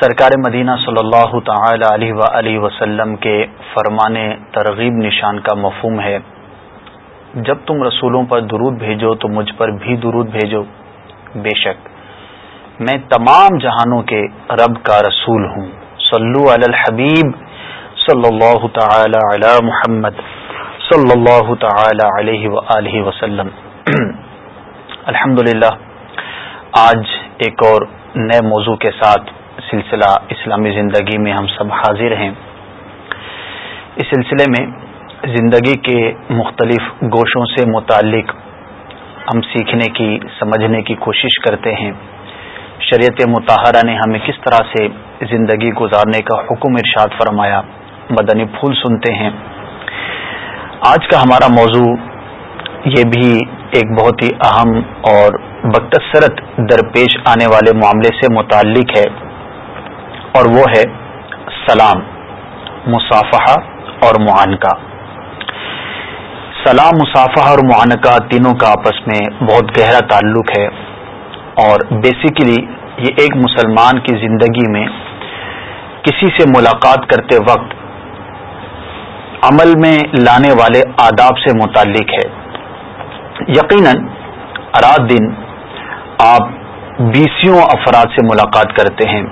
سرکار مدینہ صلی اللہ تعالی علیہ وآلہ وسلم کے فرمان ترغیب نشان کا مفہوم ہے۔ جب تم رسولوں پر درود بھیجو تو مجھ پر بھی درود بھیجو۔ بے شک، میں تمام جہانوں کے رب کا رسول ہوں۔ صلو علی الحبیب صلی اللہ تعالی علی محمد صلی اللہ تعالی علیہ وآلہ وسلم۔ الحمد آج ایک اور نئے موضوع کے ساتھ سلسلہ اسلامی زندگی میں ہم سب حاضر ہیں۔ اس سلسلے میں زندگی کے مختلف گوشوں سے متعلق ہم سیکھنے کی، سمجھنے کی کوشش کرتے ہیں۔ شریعت متحرہ نے ہمیں کس طرح سے زندگی گزارنے کا حکم ارشاد فرمایا، مدنی پھول سنتے ہیں۔ آج کا ہمارا موضوع یہ بھی ایک بہت ہی اہم اور بکثرت درپیش آنے والے معاملے سے متعلق ہے اور وہ ہے سلام، مصافحہ اور معانقہ سلام، مصافحہ اور معانقہ تینوں کا آپس میں بہت گہرا تعلق ہے اور بیسیکلی یہ ایک مسلمان کی زندگی میں کسی سے ملاقات کرتے وقت عمل میں لانے والے آداب سے متعلق ہے۔ یقیناً، رات دن آپ بیسیوں افراد سے ملاقات کرتے ہیں۔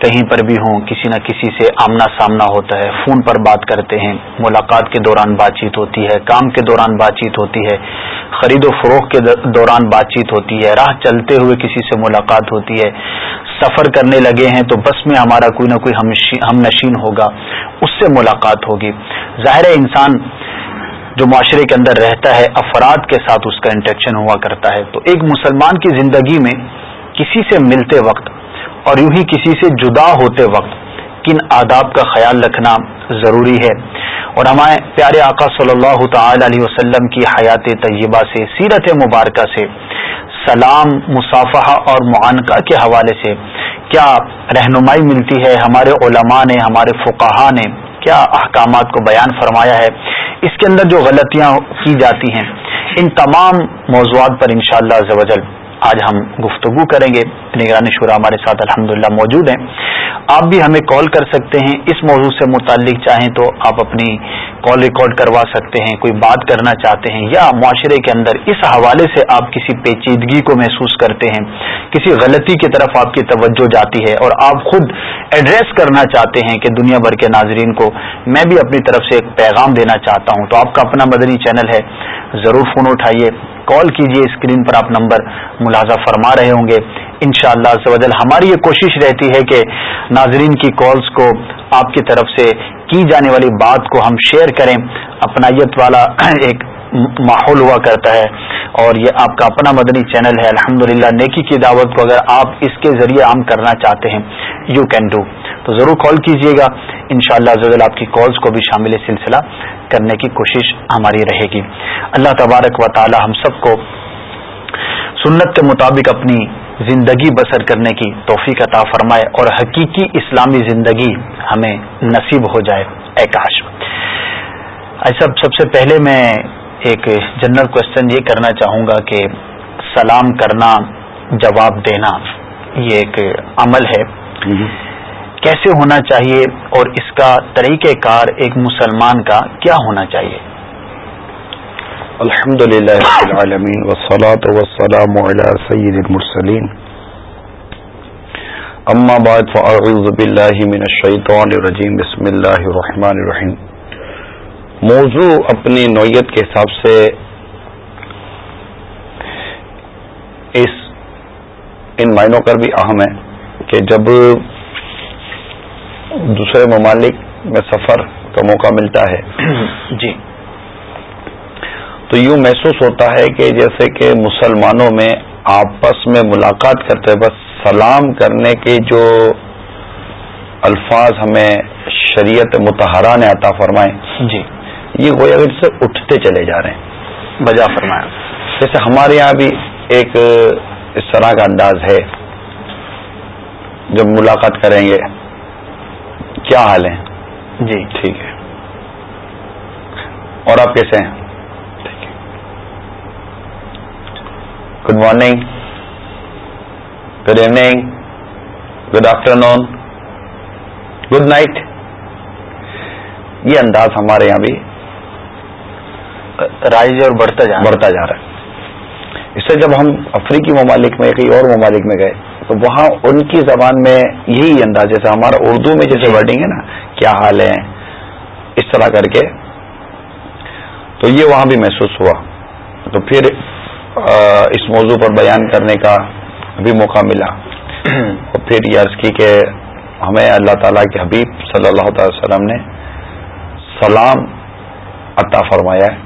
کہیں پر بھی ہوں، کسی نہ کسی سے آمنا سامنا ہوتا ہے، فون پر بات کرتے ہیں۔ ملاقات کے دوران بات چیت ہوتی ہے، کام کے دوران بات چیت ہوتی ہے۔ خرید و فروخت کے دوران بات چیت ہوتی ہے۔ راہ چلتے ہوئے کسی سے ملاقات ہوتی ہے۔ سفر کرنے لگے ہیں تو بس میں ہمارا کوئی نہ کوئی ہم نشین ہوگا، اس سے ملاقات ہوگی۔ ظاہر انسان جو معاشرے کے اندر رہتا ہے، افراد کے ساتھ اس کا انٹریکشن ہوا کرتا ہے۔ تو ایک مسلمان کی زندگی میں کسی سے ملتے وقت اور یوں ہی کسی سے جدا ہوتے وقت کن آداب کا خیال رکھنا ضروری ہے۔ اور ہمارے پیارے آقا صلی اللہ تعالی علیہ وسلم کی حیات طیبہ سے، سیرت مبارکہ سے، سلام، مصافحہ اور معانقہ کے حوالے سے کیا رہنمائی ملتی ہے؟ ہمارے علماء نے، ہمارے فقہا نے کیا احکامات کو بیان فرمایا ہے۔ اس کے اندر جو غلطیاں کی جاتی ہیں، ان تمام موضوعات پر انشاءاللہ شاء اللہ آج ہم گفتگو کریں گے۔ نگرانی شورا ہمارے ساتھ الحمد موجود ہیں۔ آپ بھی ہمیں کال کر سکتے ہیں۔ اس موضوع سے متعلق چاہیں تو آپ اپنی کال ریکارڈ کروا سکتے ہیں، کوئی بات کرنا چاہتے ہیں یا معاشرے کے اندر اس حوالے سے آپ کسی پیچیدگی کو محسوس کرتے ہیں، کسی غلطی کی طرف آپ کی توجہ جاتی ہے اور آپ خود ایڈریس کرنا چاہتے ہیں کہ دنیا بھر کے ناظرین کو میں بھی اپنی طرف سے ایک پیغام دینا چاہتا ہوں۔ تو آپ کا اپنا مدنی چینل ہے، ضرور فون اٹھائیے۔ کال کیجیے اسکرین پر آپ نمبر ملازہ فرما رہے ہوں گے۔ ان شاء اللہ ہماری یہ کوشش رہتی ہے کہ ناظرین کی کالز کو آپ کی طرف سے کی جانے والی بات کو ہم شیئر کریں۔ اپنائیت والا ایک ماحول ہوا کرتا ہے اور یہ آپ کا اپنا مدنی چینل ہے۔ الحمد نیکی کی دعوت کو اگر آپ اس کے ذریعے عام کرنا چاہتے ہیں یو کین ڈو تو ضرور کال کیجیے گا۔ ان شاء اللہ آپ کی کالز کو بھی شامل سلسلہ کرنے کی کوشش ہماری رہے گی۔ اللہ تبارک و تعالی ہم سب کو سنت کے مطابق اپنی زندگی بسر کرنے کی توفیق عطا فرمائے اور حقیقی اسلامی زندگی ہمیں نصیب ہو جائے۔ اے کاش۔ ایسا سب سے پہلے میں ایک جنرل کوشچن یہ کرنا چاہوں گا کہ سلام کرنا جواب دینا یہ ایک عمل ہے۔ کیسے ہونا چاہیے اور اس کا طریقہ کار ایک مسلمان کا کیا ہونا چاہیے؟ الحمد للہ والسلام على سید المرسلین. اما بعد فاعوذ باللہ من الشیطان الرجیم، بسم اللہ الرحمن الرحیم. موضوع اپنی نوعیت کے حساب سے اس ان معنوں پر بھی اہم ہے کہ جب دوسرے ممالک میں سفر کا موقع ملتا ہے۔ جی۔ تو یوں محسوس ہوتا ہے کہ جیسے کہ مسلمانوں میں آپس میں ملاقات کرتے بس سلام کرنے کے جو الفاظ ہمیں شریعت متحرہ نے عطا فرمائے جی۔ یہ گویا سے اٹھتے چلے جا رہے ہیں۔ بجا فرمایا۔ جیسے ہمارے یہاں بھی ایک اس طرح کا انداز ہے۔ جب ملاقات کریں گے کیا حال ہے جی۔ ٹھیک ہے۔ اور آپ کیسے ہیں؟ Good morning good evening good afternoon good night یہ انداز ہمارے یہاں بھی رائج اور بڑھتا جا بڑھتا جا رہا ہے۔ اس سے جب ہم افریقی ممالک میں کئی اور ممالک میں گئے تو وہاں ان کی زبان میں یہی انداز جیسے ہمارا اردو میں جیسے ورڈنگ ہے نا کیا حال ہے اس طرح کر کے۔ تو یہ وہاں بھی محسوس ہوا۔ تو پھر اس موضوع پر بیان کرنے کا بھی موقع ملا۔ اور پھر یہ عرض کی کہ ہمیں اللہ تعالیٰ کے حبیب صلی اللہ تعالی وسلم نے سلام عطا فرمایا ہے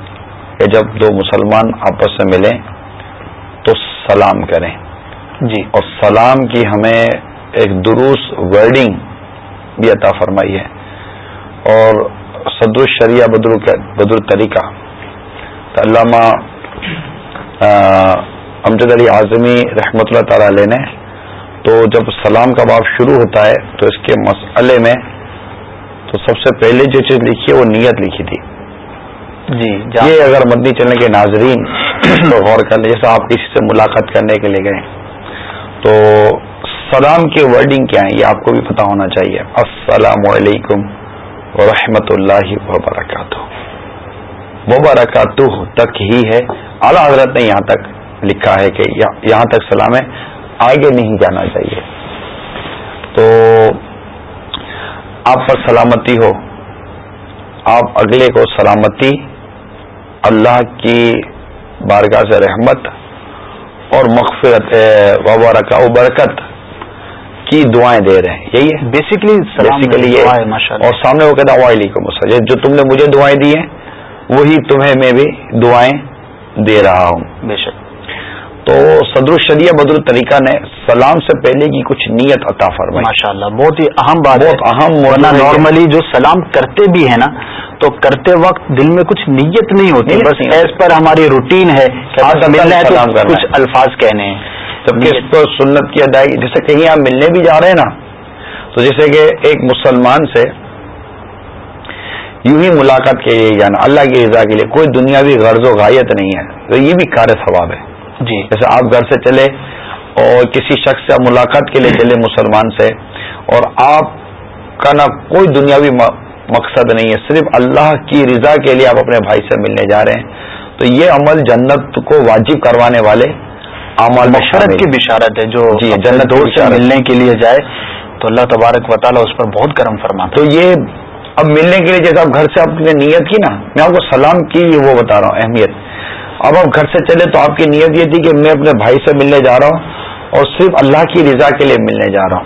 کہ جب دو مسلمان آپس میں ملیں تو سلام کریں۔ جی۔ اور سلام کی ہمیں ایک دروس ورڈنگ بھی عطا فرمائی ہے۔ اور صدر الشریعہ بدر بدر طریقہ علامہ امجد علی اعظمی رحمۃ اللہ تعالی علیہ نے تو جب سلام کا باب شروع ہوتا ہے تو اس کے مسئلے میں تو سب سے پہلے جو چیز لکھی ہے وہ نیت لکھی تھی۔ جی یہ اگر مدنی چلنے کے ناظرین تو غور کر لیں جیسے آپ کسی سے ملاقات کرنے کے لیے گئے تو سلام کے ورڈنگ کیا ہیں؟ یہ آپ کو بھی پتا ہونا چاہیے۔ السلام علیکم ورحمۃ اللہ وبرکاتہ۔ وبرکاتہ تک ہی ہے۔ اعلیٰ حضرت نے یہاں تک لکھا ہے کہ یہاں تک سلام ہے آگے نہیں جانا چاہیے۔ تو آپ پر سلامتی ہو۔ آپ اگلے کو سلامتی اللہ کی بارگاہ سے رحمت اور مغفرت وبرکا برکت کی دعائیں دے رہے ہیں۔ یہی ہے۔ بیسکلی بیسیکلی یہ اور سامنے وہ کہتا علیکم السلام۔ جو تم نے مجھے دعائیں دی ہیں وہی تمہیں میں بھی دعائیں دے رہا ہوں۔ بے شک۔ تو صدر الشریعہ بدر طریقہ نے سلام سے پہلے کی کچھ نیت عطا فرمائی۔ ماشاء اللہ بہت ہی اہم بات بہت اہم نارملی جو سلام کرتے بھی ہے نا تو کرتے وقت دل میں کچھ نیت نہیں ہوتی۔ بس ایز پر ہماری روٹین ہے کچھ الفاظ کہنے ہیں۔ جبکہ اس سنت کی ادائیگی جیسے کہیں آپ ملنے بھی جا رہے ہیں نا تو جیسے کہ ایک مسلمان سے یوں ہی ملاقات کے لیے جانا اللہ کی رضا کے لیے کوئی دنیاوی غرض و غایت نہیں ہے۔ تو یہ بھی کار ثواب ہے۔ جی۔ جیسے آپ گھر سے چلے اور کسی شخص سے ملاقات کے لیے چلے مسلمان سے اور آپ کا نہ کوئی دنیاوی مقصد نہیں ہے صرف اللہ کی رضا کے لیے آپ اپنے بھائی سے ملنے جا رہے ہیں۔ تو یہ عمل جنت کو واجب کروانے والے عمل مشرت کی بشارت ہے جو جی جنت سے ملنے کے لیے جائے تو اللہ تبارک و تعالیٰ اس پر بہت کرم فرما تو یہ اب ملنے کے لیے جیسے آپ گھر سے آپ نے نیت کی نا، میں آپ کو سلام کی وہ بتا رہا ہوں، اہمیت۔ اب آپ گھر سے چلے تو آپ کی نیت یہ تھی کہ میں اپنے بھائی سے ملنے جا رہا ہوں اور صرف اللہ کی رضا کے لیے ملنے جا رہا ہوں۔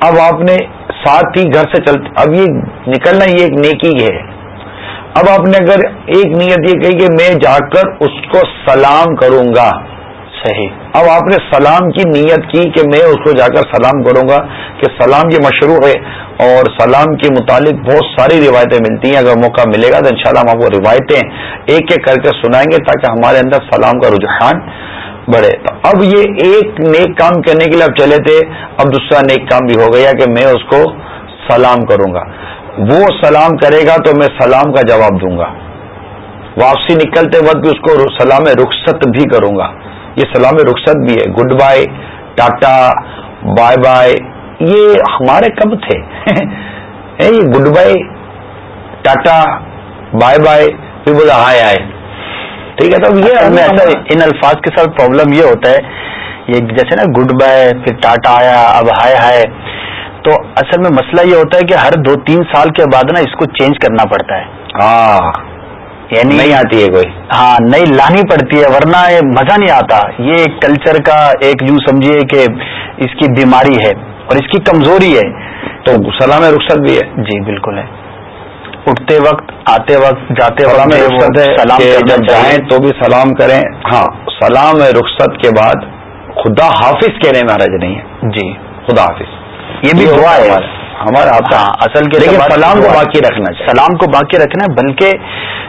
اب آپ نے ساتھ ہی گھر سے چلتے، اب یہ نکلنا یہ ایک نیکی ہے۔ اب آپ نے اگر ایک نیت یہ کہی کہ میں جا کر اس کو سلام کروں گا۔ صحیح۔ اب آپ نے سلام کی نیت کی کہ میں اس کو جا کر سلام کروں گا کہ سلام یہ مشروع ہے اور سلام کے متعلق بہت ساری روایتیں ملتی ہیں۔ اگر موقع ملے گا تو انشاءاللہ ہم آپ کو روایتیں ایک ایک کر کے سنائیں گے تاکہ ہمارے اندر سلام کا رجحان بڑھے۔ تو اب یہ ایک نیک کام کرنے کے لیے اب چلے تھے۔ اب دوسرا نیک کام بھی ہو گیا کہ میں اس کو سلام کروں گا۔ وہ سلام کرے گا تو میں سلام کا جواب دوں گا۔ واپسی نکلتے وقت بھی اس کو سلام رخصت بھی کروں گا۔ یہ سلام رخصت بھی ہے۔ Goodbye tata bye bye. یہ ہمارے کب تھے؟ یہ good bye tata bye bye پھر بولا ہائے آئے ٹھیک ہے تو یہ ایسا ان الفاظ کے ساتھ پرابلم یہ ہوتا ہے یہ جیسے نا گڈ بائے پھر ٹاٹا آیا اب ہائے ہائے۔ تو اصل میں مسئلہ یہ ہوتا ہے کہ ہر دو تین سال کے بعد نا اس کو چینج کرنا پڑتا ہے۔ ہاں۔ یعنی نہیں آتی ہے کوئی۔ ہاں نہیں لانی پڑتی ہے ورنہ مزہ نہیں آتا۔ یہ ایک کلچر کا ایک یوں سمجھیے کہ اس کی بیماری ہے اور اس کی کمزوری ہے۔ تو سلام رخصت بھی ہے۔ جی بالکل ہے۔ اٹھتے وقت آتے وقت جاتے سلام رخصت ہے سلام جب جائیں تو بھی سلام کریں۔ ہاں سلام رخصت کے بعد خدا حافظ کہنے میں حرج نہیں ہے۔ جی۔ خدا حافظ۔ یہ بھی دعا ہے۔ ہمارا ہاں اصل کے لیکن سلام کو باقی رکھنا چاہیے۔ سلام کو باقی رکھنا ہے بلکہ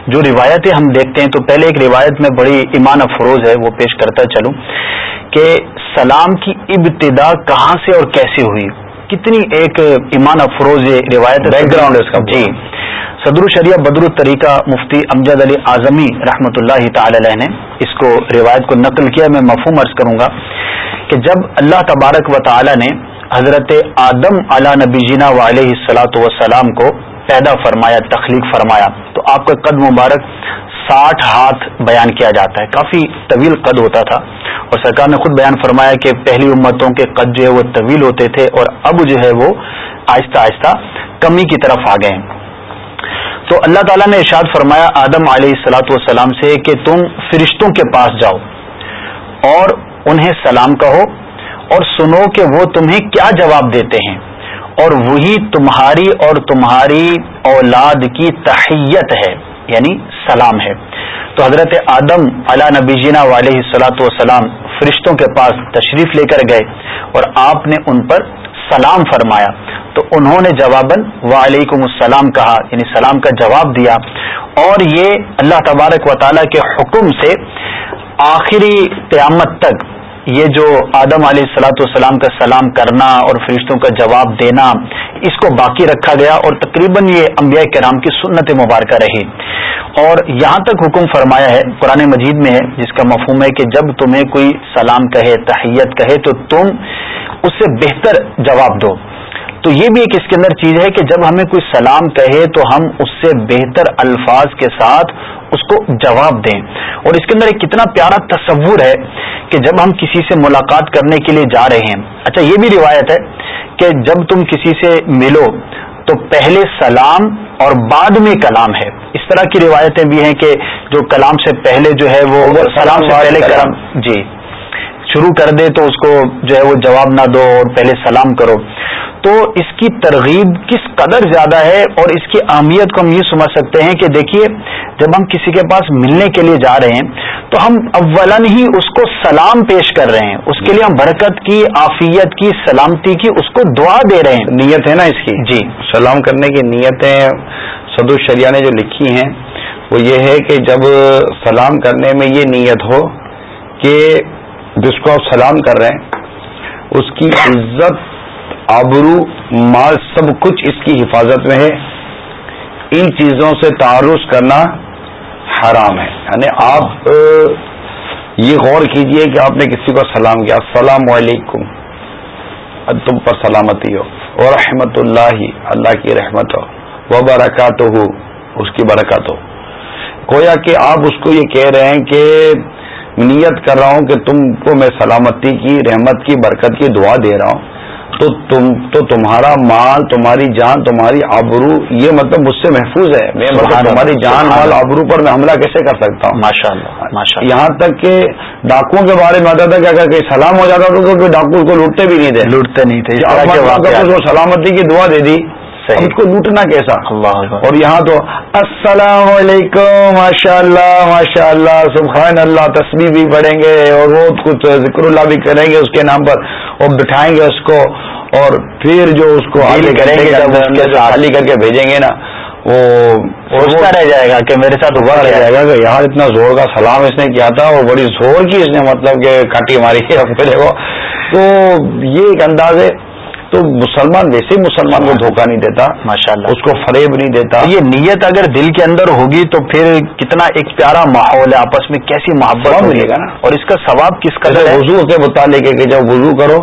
جو روایتیں ہم دیکھتے ہیں تو پہلے ایک روایت میں بڑی ایمان افروز ہے وہ پیش کرتا چلوں کہ سلام کی ابتدا کہاں سے اور کیسے ہوئی؟ کتنی ایک ایمان افروز یہ روایت بیک گراؤنڈ اس کا۔ جی۔ صدر الشریعہ بدر الطریقہ مفتی امجد علی اعظمی رحمۃ اللہ تعالی علیہ نے اس کو روایت کو نقل کیا۔ میں مفہوم عرض کروں گا کہ جب اللہ تبارک و تعالی نے حضرت آدم علی نبی جینا علیہ السلاۃ وسلام کو پیدا فرمایا، تخلیق فرمایا۔ تو آپ کا قد مبارک ساٹھ ہاتھ بیان کیا جاتا ہے۔ کافی طویل قد ہوتا تھا۔ اور سرکار نے خود بیان فرمایا کہ پہلی امتوں کے قد جو ہے وہ طویل ہوتے تھے اور اب جو ہے وہ آہستہ آہستہ کمی کی طرف آ گئے تو اللہ تعالیٰ نے ارشاد فرمایا آدم علیہ السلاۃ والسلام سے کہ تم فرشتوں کے پاس جاؤ اور انہیں سلام کہو۔ اور سنو کہ وہ تمہیں کیا جواب دیتے ہیں۔ اور وہی تمہاری اور تمہاری اولاد کی تحیت ہے یعنی سلام ہے۔ تو حضرت آدم علا نبی جینا علیہ السلاۃ والسلام فرشتوں کے پاس تشریف لے کر گئے اور آپ نے ان پر سلام فرمایا۔ تو انہوں نے جواباً وعلیکم السلام کہا یعنی سلام کا جواب دیا۔ اور یہ اللہ تبارک و تعالیٰ کے حکم سے آخری قیامت تک یہ جو آدم علیہ السلاۃ والسلام کا سلام کرنا اور فرشتوں کا جواب دینا، اس کو باقی رکھا گیا اور تقریباً یہ انبیاء کرام کی سنت مبارکہ رہی۔ اور یہاں تک حکم فرمایا ہے، قرآن مجید میں ہے، جس کا مفہوم ہے کہ جب تمہیں کوئی سلام کہے، تحیت کہے، تو تم اس سے بہتر جواب دو۔ تو یہ بھی ایک اس کے اندر چیز ہے کہ جب ہمیں کوئی سلام کہے تو ہم اس سے بہتر الفاظ کے ساتھ اس کو جواب دیں۔ اور اس کے اندر ایک کتنا پیارا تصور ہے کہ جب ہم کسی سے ملاقات کرنے کے لیے جا رہے ہیں۔ اچھا یہ بھی روایت ہے کہ جب تم کسی سے ملو تو پہلے سلام اور بعد میں کلام ہے۔ اس طرح کی روایتیں بھی ہیں کہ جو کلام سے پہلے جو ہے وہ سلام سے پہلے کلام۔ جی شروع کر دے تو اس کو جو ہے وہ جواب نہ دو اور پہلے سلام کرو۔ تو اس کی ترغیب کس قدر زیادہ ہے اور اس کی اہمیت کو ہم یہ سمجھ سکتے ہیں کہ دیکھیے جب ہم کسی کے پاس ملنے کے لیے جا رہے ہیں تو ہم اولن ہی اس کو سلام پیش کر رہے ہیں۔ اس کے لیے ہم برکت کی عافیت کی سلامتی کی اس کو دعا دے رہے ہیں۔ نیت ہے نا اس کی؟ جی۔ سلام کرنے کی نیتیں سد الشریعہ نے جو لکھی ہیں وہ یہ ہے کہ جب سلام کرنے میں یہ نیت ہو کہ جس کو آپ سلام کر رہے ہیں اس کی عزت آبرو مال سب کچھ اس کی حفاظت میں ہے۔ ان چیزوں سے تعارف کرنا حرام ہے۔ یعنی آپ، یہ غور کیجیے کہ آپ نے کسی کو سلام کیا۔ السلام علیکم۔ تم پر سلامتی ہو۔ اور رحمت اللہ اللہ کی رحمت ہو۔ وہ برکات ہو اس کی برکت ہو۔ گویا کہ آپ اس کو یہ کہہ رہے ہیں کہ نیت کر رہا ہوں کہ تم کو میں سلامتی کی، رحمت کی، برکت کی دعا دے رہا ہوں۔ تو تم تو تمہارا مال تمہاری جان تمہاری آبرو یہ مطلب مجھ سے محفوظ ہے۔ میں مطلب تمہاری جان مال آبرو پر میں حملہ کیسے کر سکتا ہوں؟ ماشاء اللہ یہاں تک کہ ڈاکوؤں کے بارے میں آتا تھا کہ اگر سلام ہو جاتا تو کوئی ڈاکو کو لوٹتے بھی نہیں تھے۔ لوٹتے نہیں تھے سلامتی کی دعا دے دی۔ اس کو لوٹنا کیسا؟ اور یہاں تو السلام علیکم ماشاء اللہ ماشاء اللہ سبحان اللہ تصویر بھی پڑھیں گے اور وہ کچھ ذکر اللہ بھی کریں گے اس کے نام پر اور بٹھائیں گے اس کو۔ اور پھر جو اس کو کریں گے خالی کر کے بھیجیں گے نا وہ سوچتا رہ جائے گا کہ میرے ساتھ رہ جائے گا کہ یار اتنا زور کا سلام اس نے کیا تھا اور بڑی زور کی اس نے مطلب کہ کاٹی ماری ہے تو یہ ایک انداز ہے۔ تو مسلمان ویسے مسلمان کو دھوکہ نہیں دیتا ماشاء اللہ اس کو فریب نہیں دیتا۔ یہ نیت اگر دل کے اندر ہوگی تو پھر کتنا ایک پیارا ماحول ہے آپس میں کیسی محبت ملے گا نا۔ اور اس کا ثواب کس کا وضو کے متعلق ہے کہ جب وضو کرو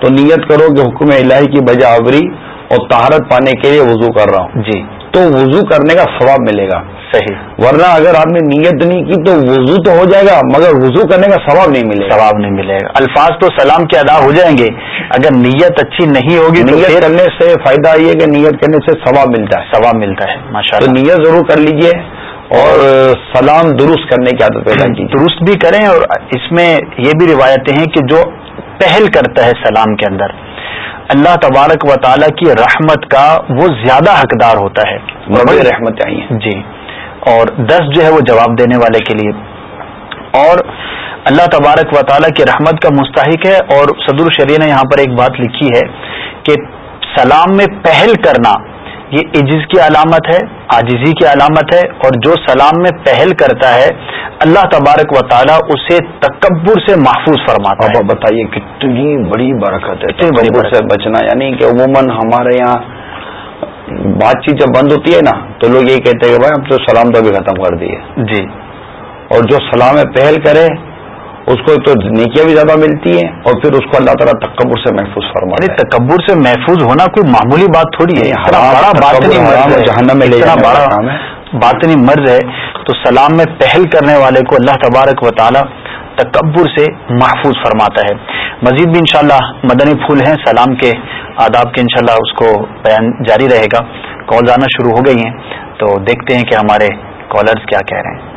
تو نیت کرو کہ حکم الہی کی بجا آوری اور تہارت پانے کے لیے وضو کر رہا ہوں۔ جی۔ تو وضو کرنے کا ثواب ملے گا۔ صحیح۔ ورنہ اگر آپ نے نیت نہیں کی تو وضو تو ہو جائے گا مگر وضو کرنے کا ثواب نہیں ملے گا۔ ثواب نہیں ملے گا۔ الفاظ تو سلام کے ادا ہو جائیں گے۔ اگر نیت اچھی نہیں ہوگی نیت کرنے سے فائدہ یہ کہ نیت کرنے سے ثواب ملتا ہے۔ ثواب ملتا ہے۔ ماشاء اللہ نیت ضرور کر لیجیے اور سلام درست کرنے کی عادت پیدا کی درست بھی کریں اور اس میں یہ بھی روایتیں ہیں کہ جو پہل کرتا ہے سلام کے اندر۔ اللہ تبارک و تعالیٰ کی رحمت کا وہ زیادہ حقدار ہوتا ہے۔ رحمت چاہیے۔ جی۔ اور دس جو ہے وہ جواب دینے والے کے لیے۔ اور اللہ تبارک و تعالیٰ کی رحمت کا مستحق ہے۔ اور صدر الشریع نے یہاں پر ایک بات لکھی ہے کہ سلام میں پہل کرنا یہ عجز کی علامت ہے آجزی کی علامت ہے اور جو سلام میں پہل کرتا ہے اللہ تبارک و تعالیٰ اسے تکبر سے محفوظ فرماتا ہے۔ بتائیے کتنی بڑی برکت ہے بڑی سے بچنا یعنی کہ عموماً ہمارے یہاں بات چیت جب بند ہوتی ہے نا تو لوگ یہی کہتے ہیں کہ بھائی ہم تو سلام تو بھی ختم کر دیے۔ جی۔ اور جو سلام پہل کرے اس کو تو نیکیاں بھی زیادہ ملتی ہیں اور پھر اس کو اللہ تعالیٰ تکبر سے محفوظ فرما یعنی تکبر سے محفوظ ہونا کوئی معمولی بات تھوڑی ہے باطنی مرض ہے۔ تو سلام میں پہل کرنے والے کو اللہ تبارک و تعالی تکبر سے محفوظ فرماتا ہے۔ مزید بھی انشاءاللہ مدنی پھول ہیں سلام کے آداب کے انشاءاللہ اس کو بیان جاری رہے گا۔ کال آنا شروع ہو گئی ہیں تو دیکھتے ہیں کہ ہمارے کالرز کیا کہہ رہے ہیں۔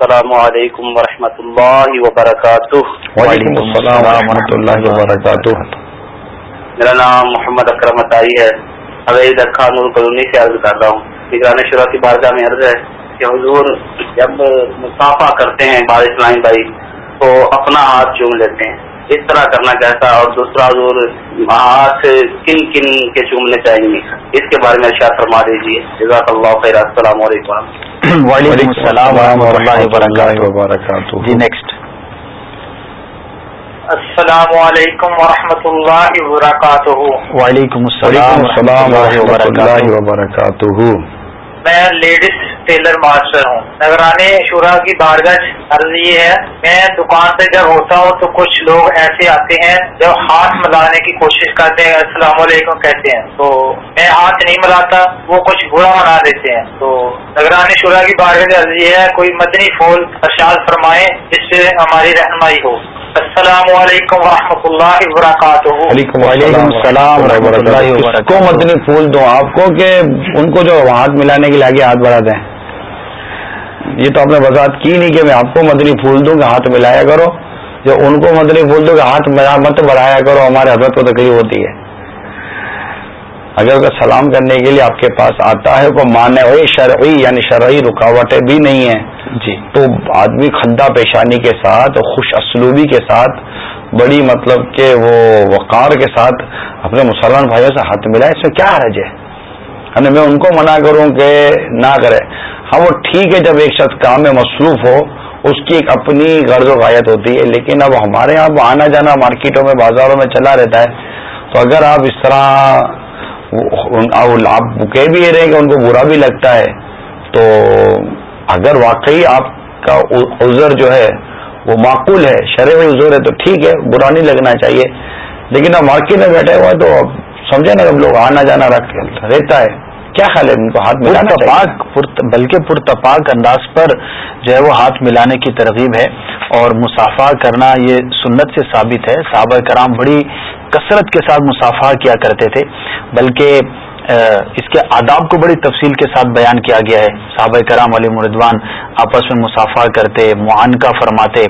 السلام علیکم ورحمۃ اللہ وبرکاتہ وعلیکم السلام ورحمۃ اللہ وبرکاتہ میرا نام محمد اکرم عطائی ہے. اوید نور کلونی سے عرض کر رہا ہوں. نگران شروع کی بارگاہ میں عرض ہے کہ حضور جب مسافہ کرتے ہیں بارش لائن بھائی تو اپنا ہاتھ چوم لیتے ہیں۔ اس طرح کرنا کیسا اور دوسرا حضور ہاتھ کن کن کے چومنے چاہیے اس کے بارے میں اشیاء فرما دیجیے جزاک اللہ خیر السلام علیکم۔ وعلیکم السلام ورحمۃ اللہ وبرکاتہ۔ جی نیکسٹ السلام علیکم ورحمۃ اللہ وبرکاتہ۔ وعلیکم السلام ورحمۃ اللہ وبرکاتہ۔ میں لیڈیز ٹیلر ماسٹر ہوں۔ نگرانی شورا کی بارگاہ عرض یہ ہے، میں دکان پہ جب ہوتا ہوں تو کچھ لوگ ایسے آتے ہیں جو ہاتھ ملانے کی کوشش کرتے ہیں، السلام علیکم کہتے ہیں۔ تو میں ہاتھ نہیں ملاتا، وہ کچھ برا منا دیتے ہیں۔ تو نگرانی شورا کی بارگاہ عرض یہ ہے، کوئی مدنی پھول ارشاد فرمائے جس سے ہماری رہنمائی ہو۔ السلام علیکم ورحمۃ اللہ وبرکاتہ۔ وعلیکم السلام ورحمۃ اللہ وبرکاتہ۔ کو مدنی پھول دو آپ کو کہ ان کو جو ہاتھ ملانے کے لیے آگے ہاتھ بڑھا دیں؟ یہ تو آپ نے وضاحت کی نہیں کہ میں آپ کو مدنی پھول دوں کہ ہاتھ ملایا کرو۔ جو ان کو مدنی پھول دو کہ ہاتھ مت بڑھایا کرو ہمارے حضرت کو تکلیف ہوتی ہے۔ اگر وہ سلام کرنے کے لیے آپ کے پاس آتا ہے وہ مانے ہوئے شرعی یعنی شرعی رکاوٹیں بھی نہیں ہیں۔ جی۔ تو آدمی کھدا پیشانی کے ساتھ، خوش اسلوبی کے ساتھ، بڑی مطلب کہ وہ وقار کے ساتھ اپنے مسلمان بھائیوں سے ہاتھ ملائے۔ اس میں کیا حرج ہے؟ یعنی میں ان کو منع کروں کہ نہ کرے ہاں وہ ٹھیک ہے جب ایک شخص کام میں مصروف ہو، اس کی ایک اپنی غرض و غایت ہوتی ہے، لیکن اب ہمارے یہاں آنا جانا مارکیٹوں میں، بازاروں میں چلا رہتا ہے۔ تو اگر آپ اس طرح آپ کہہ بھی رہے کہ ان کو برا بھی لگتا ہے، تو اگر واقعی آپ کا عذر جو ہے وہ معقول ہے شرح عذر ہے تو ٹھیک ہے، برا نہیں لگنا چاہیے۔ لیکن اب مارکیٹ میں بیٹھے ہوئے تو سمجھے نا، ہم لوگ آنا جانا رہتا ہے۔ کیا خیال ہے ان کو ہاتھ ملانا بلکہ پرتپاک انداز پر جو ہے وہ ہاتھ ملانے کی ترغیب ہے۔ اور مسافہ کرنا یہ سنت سے ثابت ہے۔ صحابہ کرام بڑی کثرت کے ساتھ مسافہ کیا کرتے تھے۔ بلکہ اس کے آداب کو بڑی تفصیل کے ساتھ بیان کیا گیا ہے۔ صحابہ کرام علی مردوان آپس میں مسافہ کرتے معانقہ فرماتے۔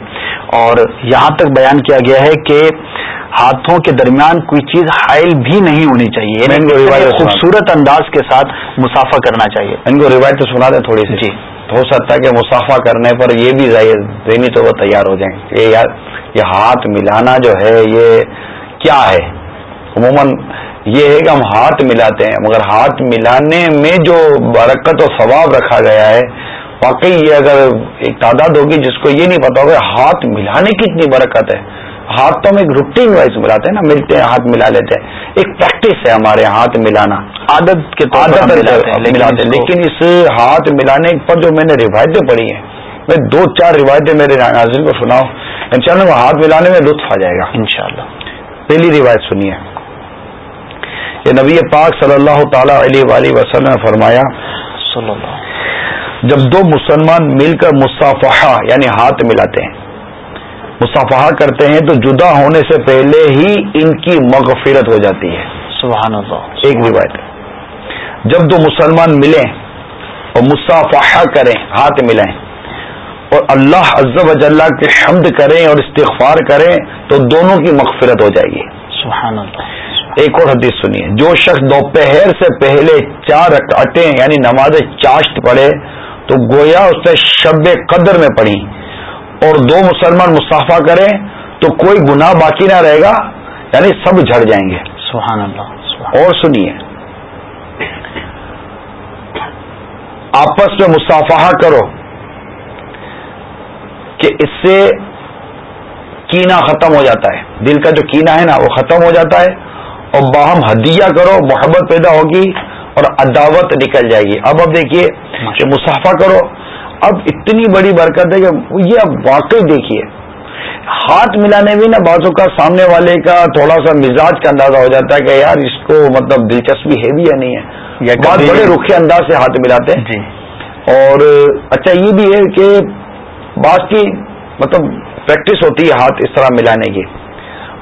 اور یہاں تک بیان کیا گیا ہے کہ ہاتھوں کے درمیان کوئی چیز حائل بھی نہیں ہونی چاہیے۔ یعنی خوبصورت انداز کے ساتھ مسافہ کرنا چاہیے۔ ان کو روایت تو سنا دیں تھوڑی سی۔ جی۔ ہو سکتا ہے کہ مسافہ کرنے پر یہ بھی ذہنی تو وہ تیار ہو جائیں۔ کہ یار یہ ہاتھ ملانا جو ہے یہ کیا ہے؟ عموماً یہ ہے کہ ہم ہاتھ ملاتے ہیں مگر ہاتھ ملانے میں جو برکت و ثواب رکھا گیا ہے واقعی یہ اگر ایک تعداد ہوگی جس کو یہ نہیں پتا ہوگا ہاتھ ملانے کی اتنی برکت ہے۔ ہاتھ تو ہم ایک روٹین وائز ملاتے ہیں نا ملتے ہیں ہاتھ ملا لیتے ہیں۔ ایک پریکٹس ہے ہمارے ہاتھ ملانا۔ عادت کے عادت ملاتے ہیں لیکن اس ہاتھ ملانے پر جو میں نے روایتیں پڑھی ہیں میں دو چار روایتیں میرے ناظرین کو سناؤں۔ ان شاء اللہ ہاتھ ملانے میں لطف آ جائے گا۔ انشاءاللہ۔ پہلی روایت سنیے۔ کہ نبی پاک صلی اللہ تعالی علیہ وآلہ وسلم نے فرمایا صلی اللہ جب دو مسلمان مل کر مصافحہ یعنی ہاتھ ملاتے ہیں مصافحہ کرتے ہیں تو جدا ہونے سے پہلے ہی ان کی مغفرت ہو جاتی ہے۔ سبحان اللہ ایک روایت جب دو مسلمان ملیں اور مصافحہ کریں ہاتھ ملائیں اور اللہ عزب اجلّہ کے حمد کریں اور استغفار کریں تو دونوں کی مغفرت ہو جائے گی۔ سبحان اللہ ایک اور حدیث سنیے۔ جو شخص دوپہر سے پہلے چار اٹے یعنی نماز چاشت پڑھے تو گویا اس نے شب قدر میں پڑھی۔ اور دو مسلمان مسافہ کریں تو کوئی گناہ باقی نہ رہے گا یعنی سب جھڑ جائیں گے۔ سبحان اللہ اور سنیے۔ آپس میں مسافہ کرو کہ اس سے کینا ختم ہو جاتا ہے۔ دل کا جو کینا ہے نا وہ ختم ہو جاتا ہے۔ اور باہم ہدیہ کرو محبت پیدا ہوگی اور عداوت نکل جائے گی۔ اب اب دیکھیے کہ مسافہ کرو۔ اب اتنی بڑی برکت ہے کہ یہ اب واقعی دیکھیے۔ ہاتھ ملانے بھی نا بازو کا سامنے والے کا تھوڑا سا مزاج کا اندازہ ہو جاتا ہے کہ یار اس کو مطلب دلچسپی ہے بھی یا نہیں ہے۔ بہت بڑے رخے انداز سے ہاتھ ملاتے ہیں۔ جی۔ اور اچھا یہ بھی ہے کہ بعض کی مطلب پریکٹس ہوتی ہے ہاتھ اس طرح ملانے کی۔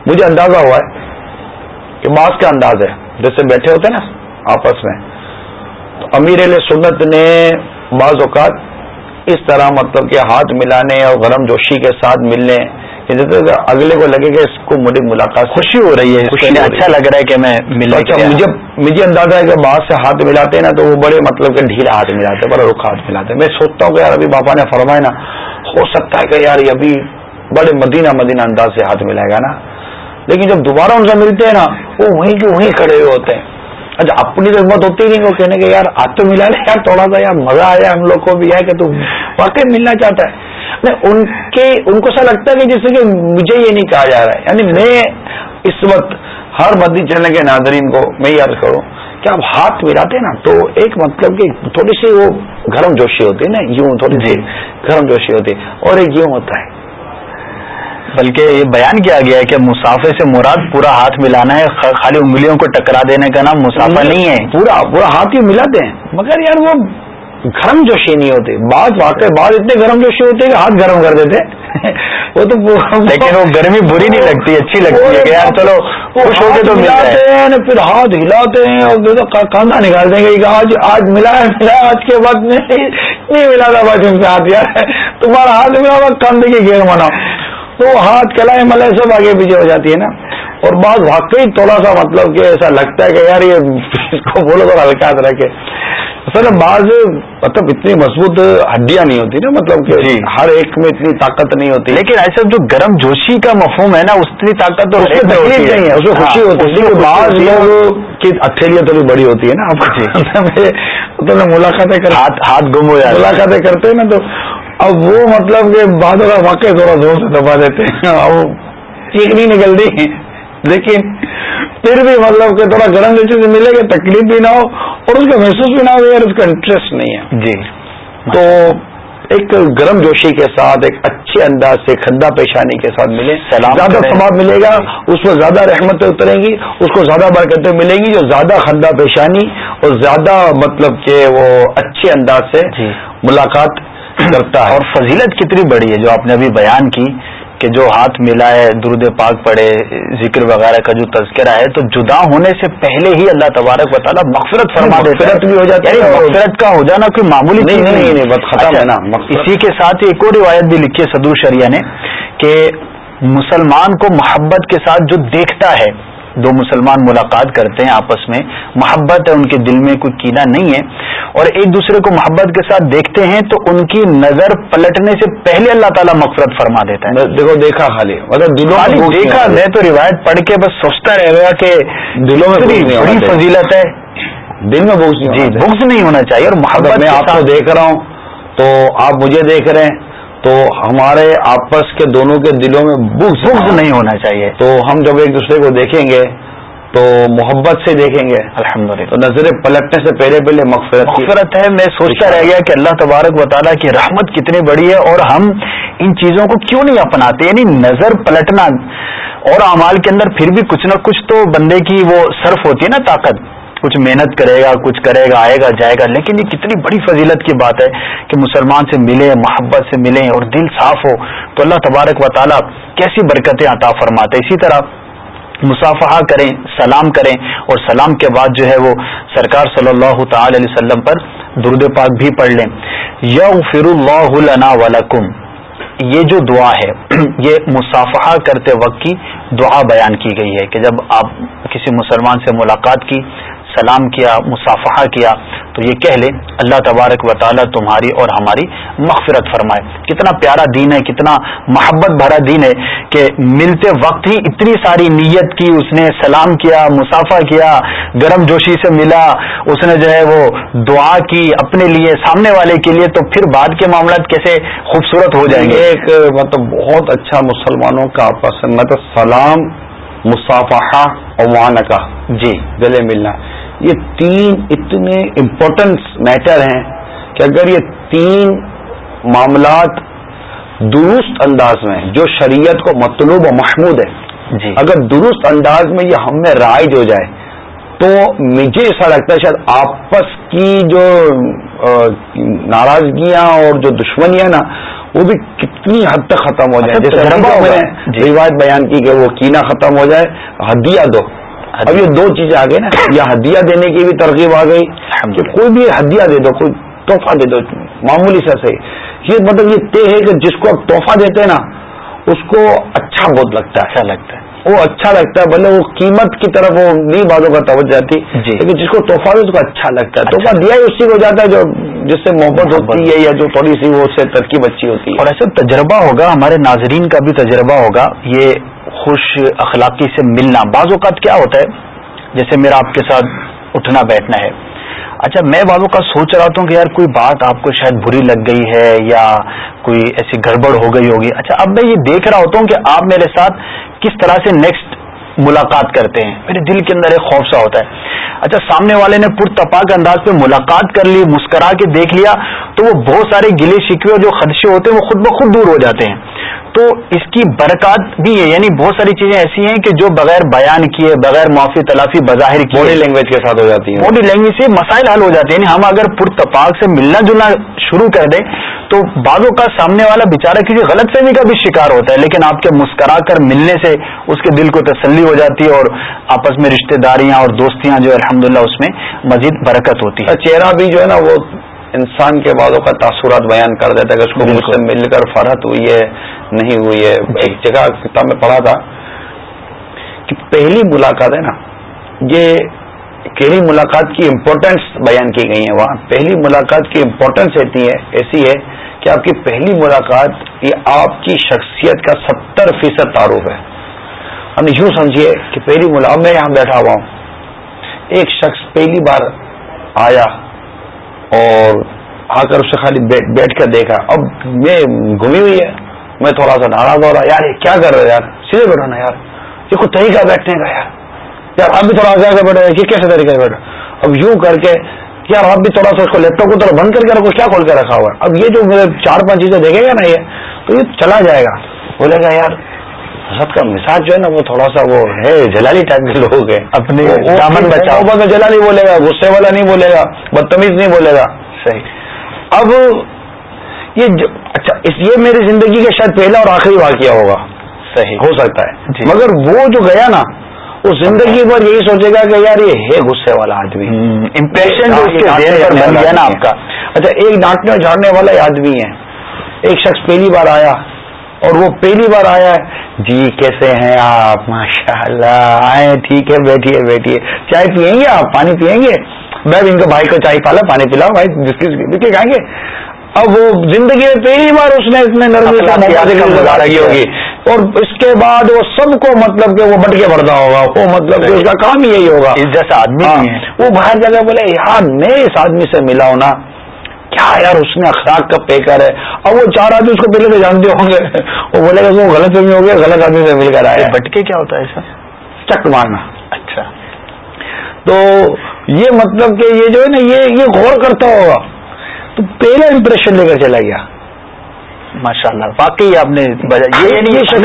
مجھے اندازہ ہوا ہے بعض کا انداز ہے۔ جیسے بیٹھے ہوتے ہیں نا آپس میں۔ تو امیر علیہ سنت نے بعض اوقات اس طرح مطلب کہ ہاتھ ملانے اور گرم جوشی کے ساتھ ملنے اگلے کو لگے گا اس کو مجھے ملاقات خوشی ہو رہی ہے خوشی اچھا لگ رہا ہے کہ میں اچھا مجھے مجھے اندازہ ہے کہ بعض سے ہاتھ ملاتے ہیں نا تو وہ بڑے مطلب کہ ڈھیلا ہاتھ ملاتے ہیں بڑا رخ ہاتھ ملاتے ہیں۔ میں سوچتا ہوں کہ یار ابھی باپا نے فرمایا نا ہو سکتا ہے کہ یار یہ ابھی بڑے مدینہ مدینہ انداز سے ہاتھ ملائے گا نا۔ لیکن جب دوبارہ ان سے ملتے ہیں نا، وہ وہیں کے وہیں کھڑے ہوئے ہوتے ہیں۔ اچھا اپنی تو ہمت ہوتی نہیں، وہ کہنے کے یار، آج تو ملا لے یار، تھوڑا سا یار، مزہ آیا ہم لوگ کو بھی، ہے کہ تو واقعی ملنا چاہتا ہے۔ ان کے، ان کو ایسا لگتا ہے کہ جیسے کہ مجھے یہ نہیں کہا جا رہا ہے۔ یعنی میں اس وقت ہر مدی چلنے کے ناظرین کو میں یاد کروں کہ آپ ہاتھ ملاتے نا، تو ایک مطلب کہ تھوڑی سی وہ گرم جوشی ہوتی ہے نا، یوں تھوڑی سی گرم جوشی ہوتی ہے اور ایک یوں ہوتا ہے۔ بلکہ یہ بیان کیا گیا ہے کہ مسافے سے مراد پورا ہاتھ ملانا ہے خالی انگلیوں کو ٹکرا دینے کا نام مسافہ نہیں ہے۔ پورا پورا ہاتھ ہی ملاتے ہیں۔ مگر یار وہ گرم جوشی نہیں ہوتے بعض واقع بعض اتنے گرم جوشی ہوتے کہ ہاتھ گرم کر دیتے وہ تو لیکن وہ گرمی بری نہیں لگتی اچھی لگتی ہے کہ یار چلو خوش ہو کے تو ملاتے ہیں پھر ہاتھ ہلاتے ہیں اور کاندھا نکال دیں گے کہ آج آج ملا ہے ملا آج کے بعد میں نہیں ملا تھا ان سے ہاتھ یار۔ تمہارا ہاتھ ملا ہوا کاندھے کی گیر مناؤ۔ تو ہاتھ کلائے ملے سب آگے پیچھے ہو جاتی ہے نا۔ اور بعض واقعی تھوڑا سا مطلب کہ ایسا لگتا ہے کہ یار یہ اس کو بولو تو ہلکا رکھے۔ سر بعض مطلب اتنی مضبوط ہڈیاں نہیں ہوتی نا مطلب کہ جی۔ ہر ایک میں اتنی طاقت نہیں ہوتی۔ لیکن ایسا جو گرم جوشی کا مفہوم ہے نا اتنی طاقت تو نہیں ہے اس میں خوشی ہوتی ہے۔ ہاں، بعض لوگ کی ہتھیلیاں تھوڑی بڑی ہوتی ہے نا۔ آپ کو جی ملاقاتیں ہاتھ گم ہو جائے ملاقاتیں کرتے ہیں نا تو اب وہ مطلب کہ بعد کا واقع تھوڑا زور سے دبا دیتے ہیں۔ چیخ نہیں نکلتی۔ لیکن پھر بھی مطلب کہ تھوڑا گرم نیچے سے ملے گا تکلیف بھی نہ ہو اور اس کا محسوس بھی نہ ہو یار اس کا انٹرسٹ نہیں ہے۔ جی۔ تو ایک گرم جوشی کے ساتھ ایک اچھے انداز سے کھدا پیشانی کے ساتھ ملے۔ زیادہ ثواب ملے گا اس میں زیادہ رحمتیں اتریں گی اس کو زیادہ برکتیں ملیں گی جو زیادہ کھدا پیشانی اور زیادہ مطلب کہ وہ اچھے انداز سے جی۔ ملاقات کرتا ہے۔ اور فضیلت کتنی بڑی ہے جو آپ نے ابھی بیان کی۔ کہ جو ہاتھ ملا ہے درود پاک پڑے ذکر وغیرہ کا جو تذکرہ ہے تو جدا ہونے سے پہلے ہی اللہ تبارک و تعالیٰ مغفرت فرما مغفرت بھی ہو جاتی ہے یعنی مغفرت کا ہو جانا کوئی معمولی نہیں نہیں نہیں۔ ختم ہے نا اچھا، اسی کے ساتھ ایک اور روایت بھی لکھی ہے صدور شریعہ نے کہ مسلمان کو محبت کے ساتھ جو دیکھتا ہے دو مسلمان ملاقات کرتے ہیں آپس میں۔ محبت ہے ان کے دل میں کوئی کینا نہیں ہے۔ اور ایک دوسرے کو محبت کے ساتھ دیکھتے ہیں تو ان کی نظر پلٹنے سے پہلے اللہ تعالیٰ مغفرت فرما دیتا ہے۔ دیکھو دیکھا خالی۔ مطلب دلوں دیکھا میں تو روایت پڑھ کے بس سوچتا رہ گیا کہ دلوں میں بڑی فضیلت ہے۔ دل میں جی بوکس نہیں ہونا چاہیے اور محبت میں آپ کو دیکھ رہا ہوں تو آپ مجھے دیکھ رہے ہیں۔ تو ہمارے آپس کے دونوں کے دلوں میں بغض بغض نہیں ہونا چاہیے۔ تو ہم جب ایک دوسرے کو دیکھیں گے تو محبت سے دیکھیں گے۔ الحمد للہ تو نظریں پلٹنے سے پہلے پہلے مغفرت مغفرت ہے میں سوچتا رہ گیا کہ اللہ تبارک و تعالیٰ کی رحمت کتنی بڑی ہے اور ہم ان چیزوں کو کیوں نہیں اپناتے؟ یعنی نظر پلٹنا اور اعمال کے اندر پھر بھی کچھ نہ کچھ تو بندے کی وہ صرف ہوتی ہے نا طاقت۔ کچھ محنت کرے گا، کچھ کرے گا، آئے گا، جائے گا۔ لیکن یہ کتنی بڑی فضیلت کی بات ہے کہ مسلمان سے ملے محبت سے ملیں اور دل صاف ہو۔ تو اللہ تبارک و تعالیٰ کیسی برکتیں عطا فرماتے اسی طرح مسافہ کریں، سلام کریں اور سلام کے بعد جو ہے وہ سرکار صلی اللہ تعالی علیہ وسلم پر درد پاک بھی پڑھ لیں۔ یا فر اللہ لنا ولکم یہ جو دعا ہے، یہ مسافہ کرتے وقت کی دعا بیان کی گئی ہے کہ جب آپ کسی مسلمان سے ملاقات کی سلام کیا مصافحہ کیا تو یہ کہہ لے اللہ تبارک و تعالیٰ تمہاری اور ہماری مغفرت فرمائے۔ کتنا پیارا دین ہے کتنا محبت بھرا دین ہے کہ ملتے وقت ہی اتنی ساری نیت کی اس نے سلام کیا مسافہ کیا گرم جوشی سے ملا اس نے جو ہے وہ دعا کی اپنے لیے سامنے والے کے لیے تو پھر بعد کے معاملات کیسے خوبصورت ہو جائیں گے؟ ایک مطلب بہت اچھا مسلمانوں کا آپس مطلب سلام مسافہ اور معانقہ۔ جی۔ گلے ملنا۔ یہ تین اتنے امپورٹنٹ میٹر ہیں کہ اگر یہ تین معاملات درست انداز میں جو شریعت کو مطلوب و محمود ہے جی۔ اگر درست انداز میں یہ ہم میں رائج ہو جائے تو مجھے ایسا لگتا ہے شاید آپس کی جو ناراضگیاں اور جو دشمنیاں نا وہ بھی کتنی حد تک ختم ہو جائے اچھا، جیسے میں نے جی۔ روایت بیان کی کہ وہ کینا ختم ہو جائے ہدیہ دو۔ اب یہ دو چیزیں آ گئی نا یا ہدیہ دینے کی بھی ترغیب آ گئی کوئی بھی ہدیہ دے دو کوئی تحفہ دے دو معمولی سا سے یہ مطلب یہ طے ہے کہ جس کو آپ تحفہ دیتے ہیں نا اس کو اچھا بہت لگتا ہے اچھا لگتا ہے۔ وہ اچھا لگتا ہے بھلے وہ قیمت کی طرف وہ نہیں بازوں کا توجہ جاتی جی۔ لیکن جس کو تحفہ دے اس کو اچھا لگتا ہے۔ تحفہ دیا ہی اسی کو جاتا ہے جو جس سے محبت ہوتی ہے یا جو تھوڑی سی وہ اس سے ترکیب اچھی ہوتی ہے۔ اور ایسے تجربہ ہوگا ہمارے ناظرین کا بھی تجربہ ہوگا یہ خوش اخلاقی سے ملنا۔ بعض اوقات کیا ہوتا ہے، جیسے میرا آپ کے ساتھ اٹھنا بیٹھنا ہے۔ اچھا میں بعض اوقات سوچ رہا ہوں کہ یار کوئی بات آپ کو شاید بری لگ گئی ہے یا کوئی ایسی گڑبڑ ہو گئی ہوگی۔ اچھا اب میں یہ دیکھ رہا ہوتا ہوں کہ آپ میرے ساتھ کس طرح سے نیکسٹ ملاقات کرتے ہیں۔ میرے دل کے اندر ایک خوف سا ہوتا ہے۔ اچھا سامنے والے نے پرتپاک انداز پہ ملاقات کر لی، مسکرا کے دیکھ لیا، تو وہ بہت سارے گلے شکوے جو خدشے ہوتے ہیں، وہ خود بخود دور ہو جاتے ہیں۔ تو اس کی برکات بھی ہے۔ یعنی بہت ساری چیزیں ایسی ہیں کہ جو بغیر بیان کیے بغیر معافی تلافی بظاہر کی باڈی لینگویج کے ساتھ ہو جاتی ہے باڈی لینگویج سے مسائل حل ہو جاتے ہیں۔ یعنی ہم اگر پرتپاک سے ملنا جلنا شروع کر دیں تو بعضوں کا سامنے والا بےچارا کسی غلط فہمی کا بھی شکار ہوتا ہے لیکن آپ کے مسکرا کر ملنے سے اس کے دل کو تسلی ہو جاتی ہے اور آپس میں رشتہ داریاں اور دوستیاں جو الحمد اس میں مزید برکت ہوتی ہے۔ چہرہ بھی جو ہے نا وہ انسان کے بعدوں کا تاثرات بیان کر دیتا ہے کہ اس کو مجھ سے مل کر فرحت ہوئی ہے، نہیں ہوئی ہے۔ ایک جگہ کتاب میں پڑھا تھا کہ پہلی ملاقات ہے نا، یہ پہلی ملاقات کی امپورٹینس بیان کی گئی ہے وہاں۔ پہلی ملاقات کی امپورٹینس ایسی ہے ایسی ہے کہ آپ کی پہلی ملاقات یہ آپ کی شخصیت کا ستر فیصد تعارف ہے۔ ہم یوں سمجھیے کہ پہلی ملاقات میں یہاں بیٹھا ہوا ہوں۔ ایک شخص پہلی بار آیا۔ اور آ کر اسے خالی بیٹھ کر دیکھا۔ اب میں گھمی ہوئی ہے۔ میں تھوڑا سا ناراض ہو رہا یار، یہ کیا کر رہے یار؟ سیدھے بیٹھو نا یار۔ یہ کوئی طریقہ بیٹھنے کا یار۔ یار، آپ بھی تھوڑا آگے بیٹھے یہ کیسے طریقے سے بیٹھا اب یوں کر کے، یار، آپ بھی تھوڑا سا اس کو لیپ ٹاپ کو تھوڑا بند کر کے رکھو۔ کیا کھول کے رکھا ہوا ہے؟ اب یہ جو میرے چار پانچ چیزیں دیکھے گا نا یہ، تو یہ چلا جائے گا۔ بولے گا، یار حضرت کا مزاج جو ہے نا وہ تھوڑا سا وہ ہے جلالی ٹائپ کے لوگ ہیں۔ اپنے دامن بچاؤ۔ جلالی بولے گا غصے والا نہیں بولے گا بدتمیز نہیں بولے گا۔ صحیح۔ اب یہ اچھا اس یہ میری زندگی کا شاید پہلا اور آخری واقعہ ہوگا۔ صحیح۔ ہو سکتا ہے۔ جی۔ مگر وہ جو گیا نا وہ زندگی پر یہی سوچے گا کہ یار یہ ہے غصے والا آدمی۔ امپریشن جو اس کے ذہن پر بن گیا نا آپ کا۔ اچھا ایک ڈانٹنے اور جھاڑنے والا آدمی ہے۔ ایک شخص پہلی بار آیا۔ اور وہ پہلی بار آیا ہے۔ جی کیسے ہیں آپ؟ ماشاء اللہ آئے ٹھیک ہے بیٹھیے بیٹھیے۔ چائے پیئیں گے آپ؟ پانی پیئیں گے؟ میں ان کے بھائی کو چائے پالا پانی پلاؤ بھائی جس کی کھائیں گے۔ اب وہ زندگی میں پہلی بار اس نے اتنے نرمی کی ہوگی۔ اور اس کے بعد وہ سب کو مطلب کہ وہ بٹ کے بڑھتا ہوگا۔ وہ مطلب کہ اس کا کام یہی ہوگا۔ جیسا آدمی ہاں۔ وہ باہر جگہ بولے یار میں اس آدمی سے ملا ہوں نا۔ کیا یار اس نے اخلاق کا پیکر ہے۔ اور وہ چار آدمی اس کو پہلے سے جانتے ہوں گے۔ وہ بولے گا وہ غلط فہمی ہو گیا غلط آدمی سے مل کر آیا۔ بٹکے کیا ہوتا ہے سر چک مارنا۔ اچھا۔ تو یہ مطلب کہ یہ جو ہے نا یہ یہ غور کرتا ہوگا۔ تو پہلا امپریشن لے کر چلا گیا۔ ماشاء اللہ واقعی آپ نے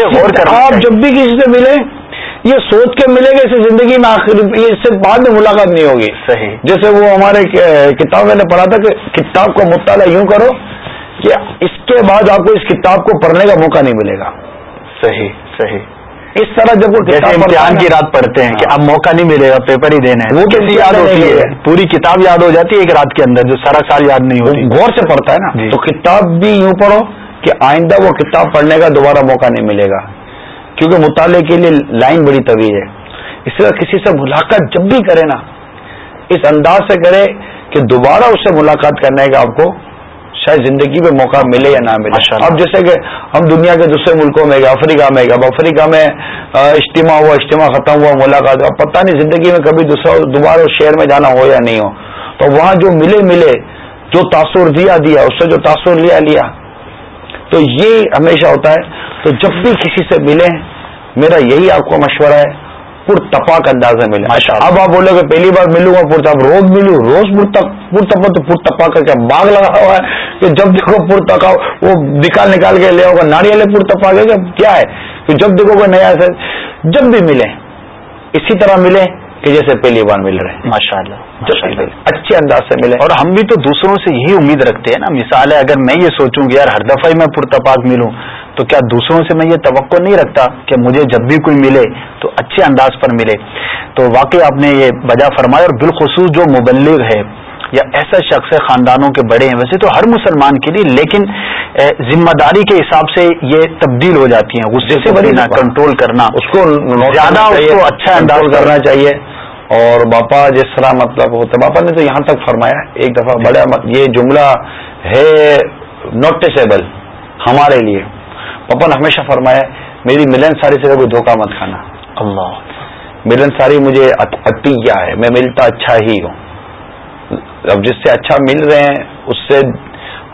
غور کر آپ جب بھی کسی سے ملے یہ سوچ کے ملے گا اسے زندگی میں آخر اس سے بعد میں ملاقات نہیں ہوگی۔ صحیح۔ جیسے وہ ہمارے کتاب میں نے پڑھا تھا کہ کتاب کا مطالعہ یوں کرو کہ اس کے بعد آپ کو اس کتاب کو پڑھنے کا موقع نہیں ملے گا۔ صحیح صحیح۔ اس طرح جب وہ امتحان کی رات پڑھتے ہیں کہ اب موقع نہیں ملے گا پیپر ہی دینا ہے۔ وہ کسی یاد ہوتی ہے۔ پوری کتاب یاد ہو جاتی ہے ایک رات کے اندر جو سارا سال یاد نہیں ہوتی۔ غور سے پڑھتا ہے نا۔ جی۔ تو کتاب بھی یوں پڑھو کہ آئندہ وہ کتاب پڑھنے کا دوبارہ موقع نہیں ملے گا۔ کیونکہ مطالعے کے لیے لائن بڑی طویل ہے۔ اس طرح کسی سے ملاقات جب بھی کرے نا اس انداز سے کرے کہ دوبارہ اس سے ملاقات کرنے کا آپ کو شاید زندگی میں موقع ملے یا نہ ملے۔ اب جیسے کہ ہم دنیا کے دوسرے ملکوں میں گئے افریقہ میں گئے اب افریقہ میں اجتماع ہوا اجتماع ختم ہوا ملاقات اب پتہ نہیں زندگی میں کبھی دوسرا دوبارہ شہر میں جانا ہو یا نہیں ہو۔ تو وہاں جو ملے ملے جو تاثر دیا دیا اس سے جو تاثر لیا لیا تو یہ ہمیشہ ہوتا ہے تو جب بھی کسی سے ملے میرا یہی آپ کو مشورہ ہے پرتپاک انداز میں ملے۔ اب آپ بولے کہ پہلی بار ملوں گا پورتا روز ملوں روز پورتپا تو پورتپا کر کے باغ لگا ہوا ہے کہ جب دیکھو پورتکا وہ نکال نکال کے لے ہوگا ناریل پورتپا کے کیا ہے؟ کہ جب دیکھو کوئی نیا جب بھی ملے اسی طرح ملے کہ جیسے پہلی بار مل رہے ماشاء اللہ اچھے انداز سے ملے۔ اور ہم بھی تو دوسروں سے یہی امید رکھتے ہیں نا۔ مثال ہے اگر میں یہ سوچوں کہ یار ہر دفعہ ہی میں پرتپاک ملوں تو کیا دوسروں سے میں یہ توقع نہیں رکھتا کہ مجھے جب بھی کوئی ملے تو اچھے انداز پر ملے؟ تو واقعی آپ نے یہ بجا فرمایا اور بالخصوص جو مبلغ ہے یا ایسا شخص ہے خاندانوں کے بڑے ہیں ویسے تو ہر مسلمان کے لیے لیکن ذمہ داری کے حساب سے یہ تبدیل ہو جاتی ہیں۔ غصے سے بڑی نہ کنٹرول کرنا۔ اس کو زیادہ اس کو اچھا انداز کرنا چاہیے۔ اور باپا جس طرح مطلب ہوتا ہے باپا نے تو یہاں تک فرمایا ایک دفعہ بڑا یہ جملہ ہے نوٹسیبل ہمارے لیے۔ پاپا نے ہمیشہ فرمایا میری ملن ساری سے کوئی دھوکہ مت کھانا۔ اللہ۔ ملن ساری مجھے کیا ہے میں ملتا اچھا ہی ہوں۔ اب جس سے اچھا مل رہے ہیں اس سے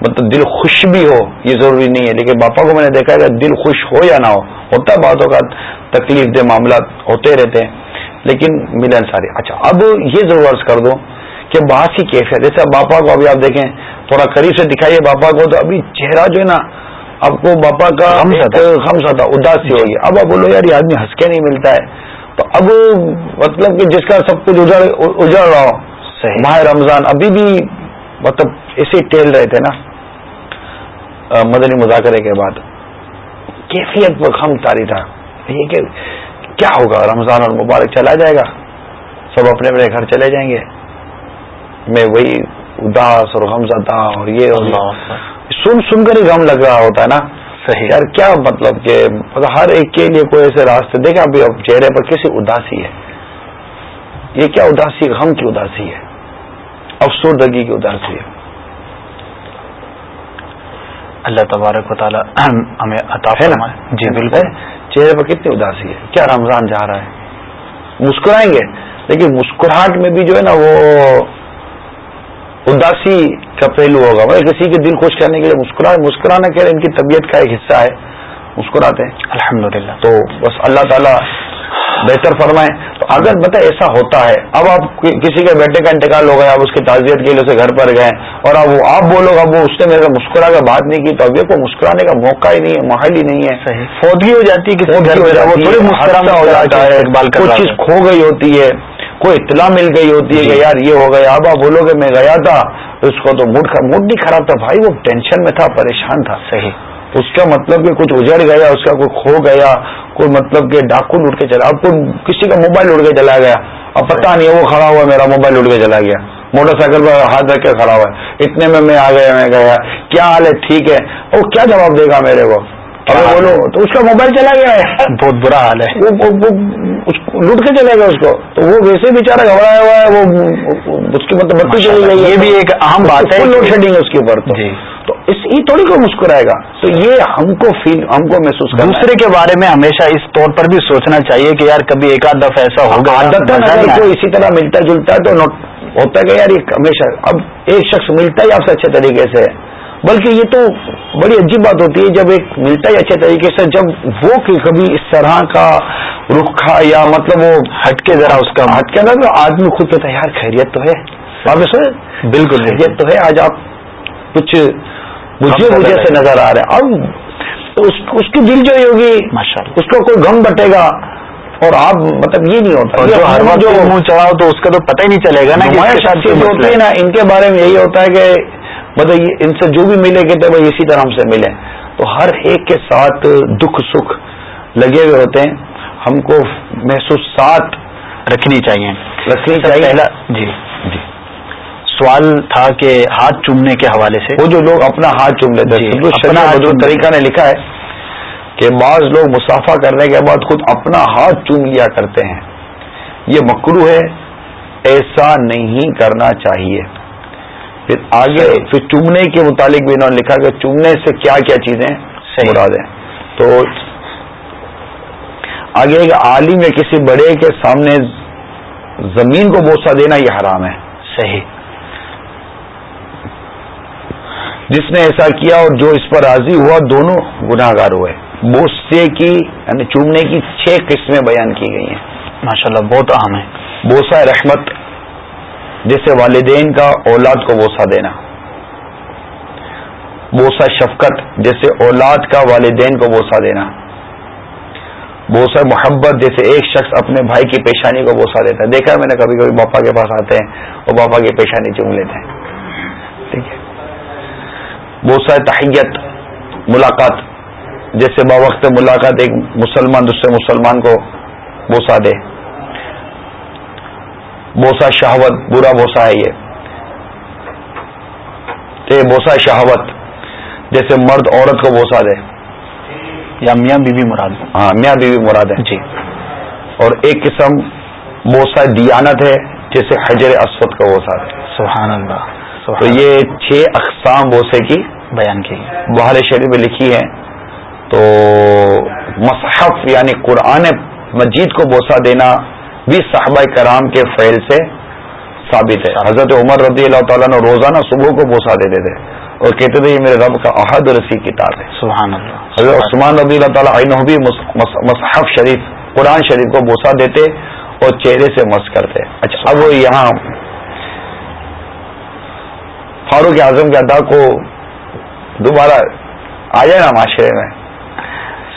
مطلب دل خوش بھی ہو یہ ضروری نہیں ہے۔ لیکن باپا کو میں نے دیکھا کہ دل خوش ہو یا نہ ہو ہوتا ہے باتوں کا تکلیف دہ معاملات ہوتے رہتے ہیں۔ لیکن ملن ساری اچھا اب یہ ضرور عرض کر دو کہ بات کی کیفیت جیسے باپا کو ابھی آپ دیکھیں تھوڑا قریب سے دکھائیے باپا کو تو ابھی چہرہ جو ہے نا آپ کو باپا کا ہم ساتا اداسی ہوگی اب آپ بولو یار یہ آدمی ہنس کے نہیں ملتا ہے۔ تو اب مطلب کہ جس کا سب کچھ اجڑ اجڑ رہا ہو ماہ رمضان ابھی بھی مطلب ایسے ٹیل رہے تھے نا۔ مدنی مذاکرے کے بعد۔ کیفیت پر خم تاری تھا۔ یہ کہ کیا ہوگا؟ رمضان اور مبارک چلا جائے گا۔ سب اپنے اپنے گھر چلے جائیں گے۔ میں وہی اداس اور غم زدہ اور یہ سن سن کر ہی غم لگ رہا ہوتا ہے نا۔ صحیح۔ یار کیا مطلب کہ ہر ایک کے لیے کوئی ایسے راستے دیکھیں ابھی اب چہرے پر کیسی اداسی ہے۔ یہ کیا اداسی غم کی اداسی ہے۔ افسردگی کی اداسی ہے۔ اللہ تبارک و تعالیٰ ہمیں عطا نا؟ جی بالکل۔ چہرے پر کتنی اداسی ہے۔ کیا رمضان جا رہا ہے؟ مسکرائیں گے۔ لیکن مسکراہٹ میں بھی جو ہے نا وہ اداسی کا پہلو ہوگا۔ بھائی کسی کے دل خوش کرنے کے لیے مسکرا مسکرانا کہ ان کی طبیعت کا ایک حصہ ہے۔ مسکراتے ہیں۔ الحمد تو بس اللہ تعالیٰ بہتر فرمائیں۔ تو اگر بتا ایسا ہوتا ہے اب آپ کسی کے بیٹے کا انتقال ہو گیا آپ اس کی تعزیت کے لیے اسے گھر پر گئے اور اب وہ آپ بولو اب وہ اس نے میرے مسکرا کر بات نہیں کی تو اب یہ کو مسکرانے کا موقع ہی نہیں ہے محل ہی نہیں ہے۔ فوجی ہو جاتی ہے کوئی چیز کھو گئی ہوتی ہے کوئی اطلاع مل گئی ہوتی ہے کہ جی۔ یار یہ ہو گیا اب آپ بولو کہ میں گیا تھا اس کو تو موڈ موڈ نہیں خراب تھا بھائی وہ ٹینشن میں تھا پریشان تھا۔ صحیح۔ اس کا مطلب کہ کچھ اجڑ گیا اس کا کوئی کھو گیا کوئی مطلب کہ ڈاکو لوٹ کے چلا اب کوئی کسی کا موبائل اڑ کے چلا گیا۔ اب پتا نہیں وہ کھڑا ہوا میرا موبائل اڑ کے چلا گیا۔ موٹر سائیکل پر ہاتھ رکھ کے کھڑا ہوا ہے۔ اتنے میں میں آ گیا میں گیا۔ کیا حال ہے؟ ٹھیک ہے۔ وہ کیا جواب دے گا میرے کو؟ بولو تو اس کا موبائل چلا گیا ہے۔ بہت برا حال ہے۔ لوٹ کے چلے گا اس کو۔ تو وہ ویسے بےچارا گھبرایا ہوا ہے وہ اس کی مطلب بتی چلی گئی یہ بھی ایک اہم بات ہے لوڈ شیڈنگ ہے اس کے اوپر تو اس یہ تھوڑی کو مسکرائے گا۔ تو یہ ہم کو فیل ہم کو محسوس کرنا دوسرے کے بارے میں ہمیشہ اس طور پر بھی سوچنا چاہیے کہ یار کبھی ایک آدھ دفعہ ایسا ہوگا عادت کو اسی طرح ملتا جلتا تو ہوتا ہے کہ یار ہمیشہ اب ایک شخص ملتا ہی آپ سے اچھے طریقے سے۔ بلکہ یہ تو بڑی عجیب بات ہوتی ہے جب ایک ملتا ہی اچھے طریقے سے جب وہ کبھی اس طرح کا رخا یا مطلب وہ ہٹ کے ذرا اس کا۔ ہٹ کے نا تو آدمی خود کہتا ہے یار خیریت تو ہے۔ بالکل۔ خیریت تو ہے آج آپ کچھ مجھے مجھے سے نظر آ رہے ہیں۔ اب اس کی دل جو ہوگی اس کو کوئی غم بٹے گا۔ اور آپ مطلب یہ نہیں ہوتا۔ جو ہر جو منہ چڑھاؤ تو اس کا تو پتہ ہی نہیں چلے گا نا ہوتی ہے۔ نا ان کے بارے میں یہی ہوتا ہے کہ مطلب ان سے جو بھی ملے گے تو اسی طرح ہم سے ملے۔ تو ہر ایک کے ساتھ دکھ سکھ لگے ہوئے ہوتے ہیں۔ ہم کو محسوس ساتھ رکھنی چاہیے۔ رکھنی چاہیے۔ جی۔ جی۔ سوال تھا کہ ہاتھ چومنے کے حوالے سے۔ وہ جو لوگ اپنا ہاتھ چوم لیتے ہیں جی، طریقہ نے لکھا ہے کہ بعض لوگ مسافہ کرنے کے بعد خود اپنا ہاتھ چوم لیا کرتے ہیں۔ یہ مکرو ہے ایسا نہیں کرنا چاہیے۔ پھر آگے پھر چومنے کے متعلق بھی انہوں نے لکھا کہ چومنے سے کیا کیا چیزیں مراد ہیں۔ تو آگے ایک عالم یا کسی بڑے کے سامنے زمین کو بوسا دینا یہ حرام ہے۔ صحیح۔ جس نے ایسا کیا اور جو اس پر راضی ہوا دونوں گناہ گار ہوئے بوسے کی یعنی چومنے کی چھ قسمیں بیان کی گئی ہیں۔ ماشاءاللہ بہت اہم ہے بوسا رحمت جیسے والدین کا اولاد کو بوسا دینا۔ بوسا شفقت جیسے اولاد کا والدین کو بوسا دینا۔ بوسا محبت جیسے ایک شخص اپنے بھائی کی پیشانی کو بوسا دیتا۔ ہے دیکھا میں نے کبھی کبھی باپا کے پاس آتے ہیں اور باپا کی پیشانی چوم لیتے ہیں۔ ٹھیک ہے۔ بوسا تحیت ملاقات جیسے باوقت ملاقات ایک مسلمان دوسرے مسلمان کو بوسا دے۔ بوسا شہوت برا بوسا ہے یہ۔ بوسا شہوت جیسے مرد عورت کو بوسا دے۔ یا میاں بیوی مراد۔ ہاں میاں بیوی مراد ہے۔ جی۔ اور ایک قسم بوسا دیانت ہے جیسے حجر اسود کو بوسا دے۔ سبحان اللہ۔ تو یہ چھ اقسام بوسے کی بیان کی بہار شریف میں لکھی ہے تو مصحف یعنی قرآن مجید کو بوسا دینا بھی صحابہ کرام کے فعل سے ثابت ہے۔ حضرت عمر رضی اللہ تعالیٰ نے روزانہ صبح کو بوسا دیتے تھے۔ اور کہتے تھے یہ میرے رب کا عہد رسی کتاب ہے۔ سبحان اللہ۔ حضرت عثمان رضی اللہ تعالیٰ عنہ بھی مصحف شریف قرآن شریف کو بوسا دیتے اور چہرے سے مس کرتے۔ اچھا اب وہ یہاں فاروق اعظم کے ادا کو دوبارہ آ جائے نا معاشرے میں؟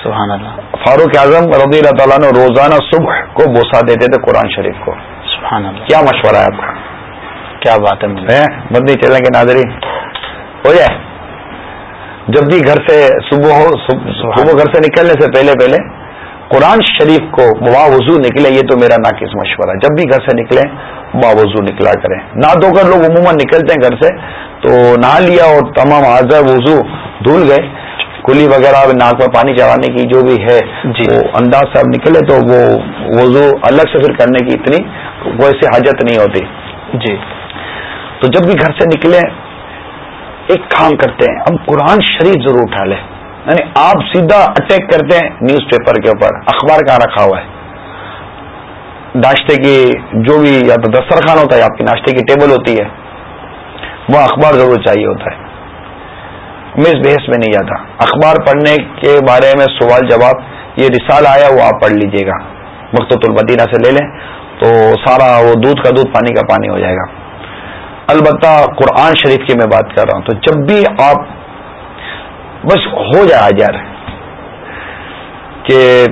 سبحان اللہ۔ فاروق اعظم رضی اللہ تعالیٰ نے روزانہ صبح کو بوسا دیتے تھے قرآن شریف کو۔ سبحان اللہ۔ کیا مشورہ ہے آپ کا؟ کیا بات ہے بندی چلیں گے ناظرین۔ ہو جائے۔ جب بھی گھر سے صبح ہو صبح گھر سے نکلنے سے پہلے پہلے قرآن شریف کو وضو نکلے یہ تو میرا ناقص مشورہ جب بھی گھر سے نکلے وضو نکلا کریں۔ نہ دھو کر لوگ عموماً نکلتے ہیں گھر سے تو نہ لیا اور تمام حاضر وضو دھل گئے۔ کلی وغیرہ ناک میں پانی چڑھانے کی جو بھی ہے جی۔ وہ انداز سے اب نکلے تو وہ وضو الگ سے پھر کرنے کی اتنی ویسے حاجت نہیں ہوتی۔ جی۔ تو جب بھی گھر سے نکلے ایک کام کرتے ہیں۔ اب قرآن شریف ضرور اٹھا لیں یعنی آپ سیدھا اٹیک کرتے ہیں نیوز پیپر کے اوپر، اخبار کہاں رکھا ہوا ہے؟ ناشتے کی جو بھی یا تو دسترخوان ہوتا ہے آپ کی ناشتے کی ٹیبل ہوتی ہے، وہ اخبار ضرور چاہیے ہوتا ہے۔ میں اس بحث میں نہیں جاتا اخبار پڑھنے کے بارے میں سوال جواب، یہ رسال آیا، وہ آپ پڑھ لیجیے گا۔ مقت المدینہ سے لے لیں، تو سارا وہ دودھ کا دودھ، پانی کا پانی ہو جائے گا۔ البتہ قرآن شریف کی میں بات کر رہا ہوں، تو جب بھی آپ بس ہو جائے یار کہ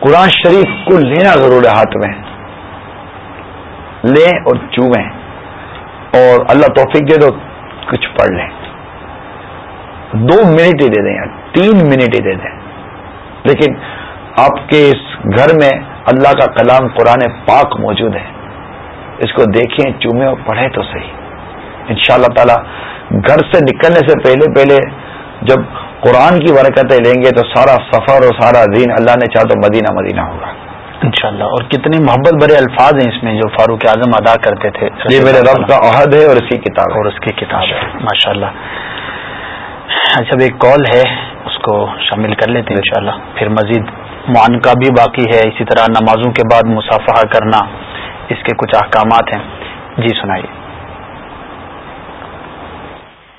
قرآن شریف کو لینا ضرور ہے ہاتھ میں۔ لیں اور چومیں۔ اور اللہ توفیق دے دو، کچھ پڑھ لیں۔ دو منٹ ہی دے دیں یا تین منٹ ہی دے دیں۔ لیکن آپ کے اس گھر میں اللہ کا کلام قرآن پاک موجود ہے۔ اس کو دیکھیں، چومیں اور پڑھیں تو صحیح۔ ان شاء اللہ تعالی گھر سے نکلنے سے پہلے پہلے جب قرآن کی برکتیں لیں گے تو سارا سفر اور سارا دین اللہ نے چاہ تو مدینہ مدینہ ہوگا۔ انشاءاللہ اور کتنے محبت بڑے الفاظ ہیں اس میں جو فاروق اعظم ادا کرتے تھے۔ یہ میرے رب کا عہد ہے اور اس کی کتاب اور اس کی کتاب ہے۔ ماشاء اللہ اچھا ایک کال ہے اس کو شامل کر لیتے ہیں انشاءاللہ۔ پھر مزید معانقہ بھی باقی ہے۔ اسی طرح نمازوں کے بعد مسافہ کرنا اس کے کچھ احکامات ہیں۔ جی سنائیے۔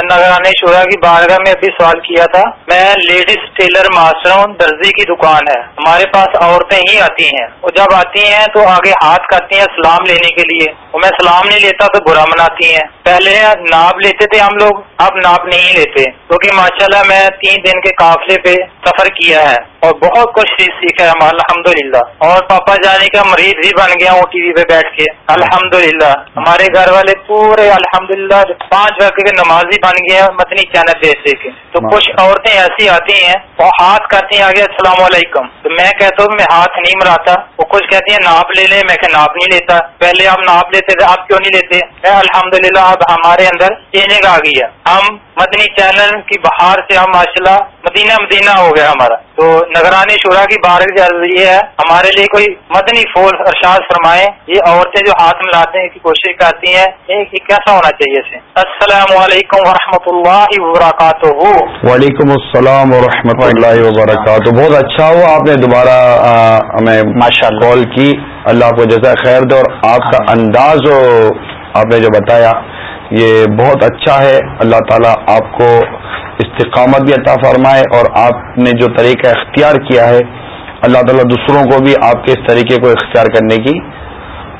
نگرانی شورا کی بارگاہ میں ابھی سوال کیا تھا۔ میں لیڈیز ٹیلر ماسٹر ہوں درزی کی دکان ہے۔ ہمارے پاس عورتیں ہی آتی ہیں۔ وہ جب آتی ہیں تو آگے ہاتھ کرتی ہیں سلام لینے کے لیے۔ وہ میں سلام نہیں لیتا تو برا مناتی ہیں۔ پہلے ناپ لیتے تھے ہم لوگ، اب ناپ نہیں لیتے۔ کیونکہ ماشاء اللہ میں تین دن کے قافلے پہ سفر کیا ہے اور بہت کچھ چیز سیکھا ہے۔ الحمد للہ اور پاپا جانے کا مریض بھی بن گیا ہوں ٹی وی پہ بیٹھ کے۔ الحمد للہ ہمارے گھر والے پورے الحمد للہ پانچ وقت کے نمازی بن ہیں متنی چینل کے۔ تو کچھ عورتیں ایسی آتی ہیں وہ ہاتھ کرتی ہیں آگے السلام علیکم تو میں کہتا ہوں میں ہاتھ نہیں مراتا وہ کچھ کہتی ہیں ناپ لے لیں میں کہ ناپ نہیں لیتا۔ پہلے آپ ناپ لیتے تھے آپ کیوں نہیں لیتے؟ میں الحمد للہ اب ہمارے اندر چینجنگ آ گئی ہے۔ ہم مدنی چینل کی بہار سے ہم ماشاء مدینہ مدینہ ہو گیا ہمارا۔ تو نگرانی شورا کی بارش یہ ہے ہمارے لیے کوئی مدنی پھول ارشاد فرمائے یہ عورتیں جو ہاتھ ملاتے ہیں کی کوشش کرتی ہیں۔ یہ کیسا ہونا چاہیے اسے؟ السلام علیکم ورحمۃ اللہ وبرکاتہ وعلیکم السلام ورحمۃ اللہ وبرکاتہ بہت اچھا ہوا آپ نے دوبارہ ہمیں ماشاء کال کی۔ اللہ کو جیسا خیر دے اور آپ کا انداز آپ نے جو بتایا یہ بہت اچھا ہے۔ اللہ تعالیٰ آپ کو استقامت بھی عطا فرمائے اور آپ نے جو طریقہ اختیار کیا ہے، اللہ تعالیٰ دوسروں کو بھی آپ کے اس طریقے کو اختیار کرنے کی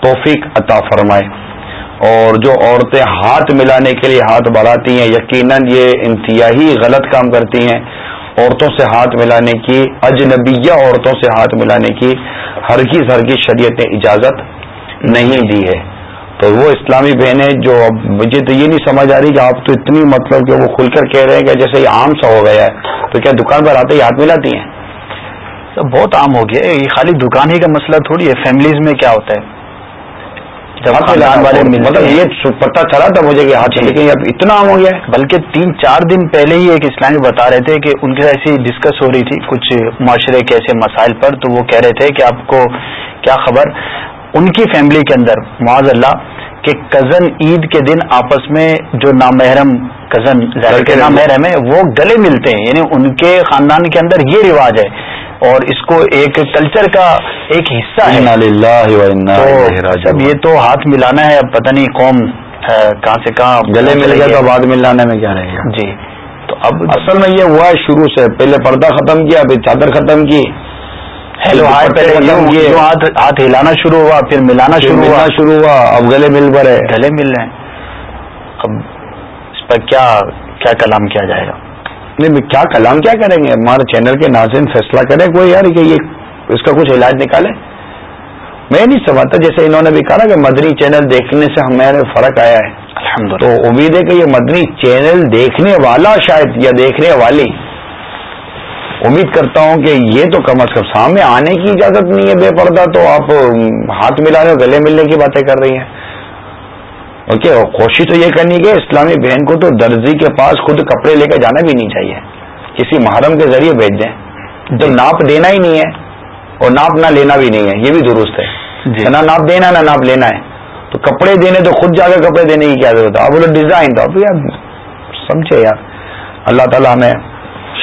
توفیق عطا فرمائے۔ اور جو عورتیں ہاتھ ملانے کے لیے ہاتھ بڑھاتی ہیں، یقیناً یہ انتہائی غلط کام کرتی ہیں۔ عورتوں سے ہاتھ ملانے کی، اجنبیہ عورتوں سے ہاتھ ملانے کی ہر کی کی شریعت نے اجازت نہیں دی ہے۔ تو وہ اسلامی بہنیں جو اب مجھے تو یہ نہیں سمجھ آ رہی کہ آپ تو اتنی مطلب کہ وہ کھل کر کہہ رہے ہیں کہ جیسے یہ عام سا ہو گیا ہے۔ تو کیا دکان پر آتے ہی ہاتھ ملاتی ہیں؟ سب بہت عام ہو گیا یہ خالی دکان ہی کا مسئلہ تھوڑی ہے۔ فیملیز میں کیا ہوتا ہے؟ والے مطلب یہ پتا چلا تھا مجھے کہ ہاتھ لیکن اب اتنا عام ہو گیا ہے۔ بلکہ تین چار دن پہلے ہی ایک اسلامی بتا رہے تھے کہ ان کے ایسی ڈسکس ہو رہی تھی کچھ معاشرے کے ایسے مسائل پر۔ تو وہ کہہ رہے تھے کہ آپ کو کیا خبر؟ ان کی فیملی کے اندر معاذ اللہ کہ کزن عید کے دن آپس میں جو نامحرم کزن نامحرم ہے وہ گلے ملتے ہیں۔ یعنی ان کے خاندان کے اندر یہ رواج ہے۔ اور اس کو ایک کلچر کا ایک حصہ ہے۔ سب یہ تو ہاتھ ملانا ہے اب پتہ نہیں قوم کہاں سے کہاں گلے مل گیا تو بعد ملانے میں کیا رہے گا؟ جی۔ تو اب اصل میں یہ ہوا ہے شروع سے پہلے پردہ ختم کیا پھر چادر ختم کی۔ ہیلو ہاتھ ہلانا شروع ہوا پھر ملانا شروع ہوا۔ شروع ہوا اب گلے مل پر ہے گلے مل رہے ہیں۔ اب اس پر کیا کیا کلام کیا جائے گا؟ نہیں کیا کلام کیا کریں گے؟ ہمارے چینل کے ناظرین فیصلہ کریں کوئی یار کہ یہ اس کا کچھ علاج نکالے میں نہیں سمجھتا جیسے انہوں نے بھی کہا کہ مدنی چینل دیکھنے سے ہمارے فرق آیا ہے۔ تو امید ہے کہ یہ مدنی چینل دیکھنے والا شاید یا دیکھنے والی امید کرتا ہوں کہ یہ تو کم از کم سامنے آنے کی اجازت نہیں ہے بے پردہ تو آپ ہاتھ ملانے گلے ملنے کی باتیں کر رہی ہیں۔ اوکے کوشش تو یہ کرنی کہ اسلامی بہن کو تو درزی کے پاس خود کپڑے لے کر جانا بھی نہیں چاہیے۔ کسی محرم کے ذریعے بھیج دیں۔ تو ناپ دینا ہی نہیں ہے اور ناپ نہ لینا بھی نہیں ہے یہ بھی درست ہے۔ جی۔ نہ ناپ دینا نہ ناپ لینا ہے۔ تو کپڑے دینے تو خود جا کر کپڑے دینے کی کیا ضرورت ہے؟ آپ بولے ڈیزائن تو یار سمجھے یار۔ اللہ تعالیٰ ہمیں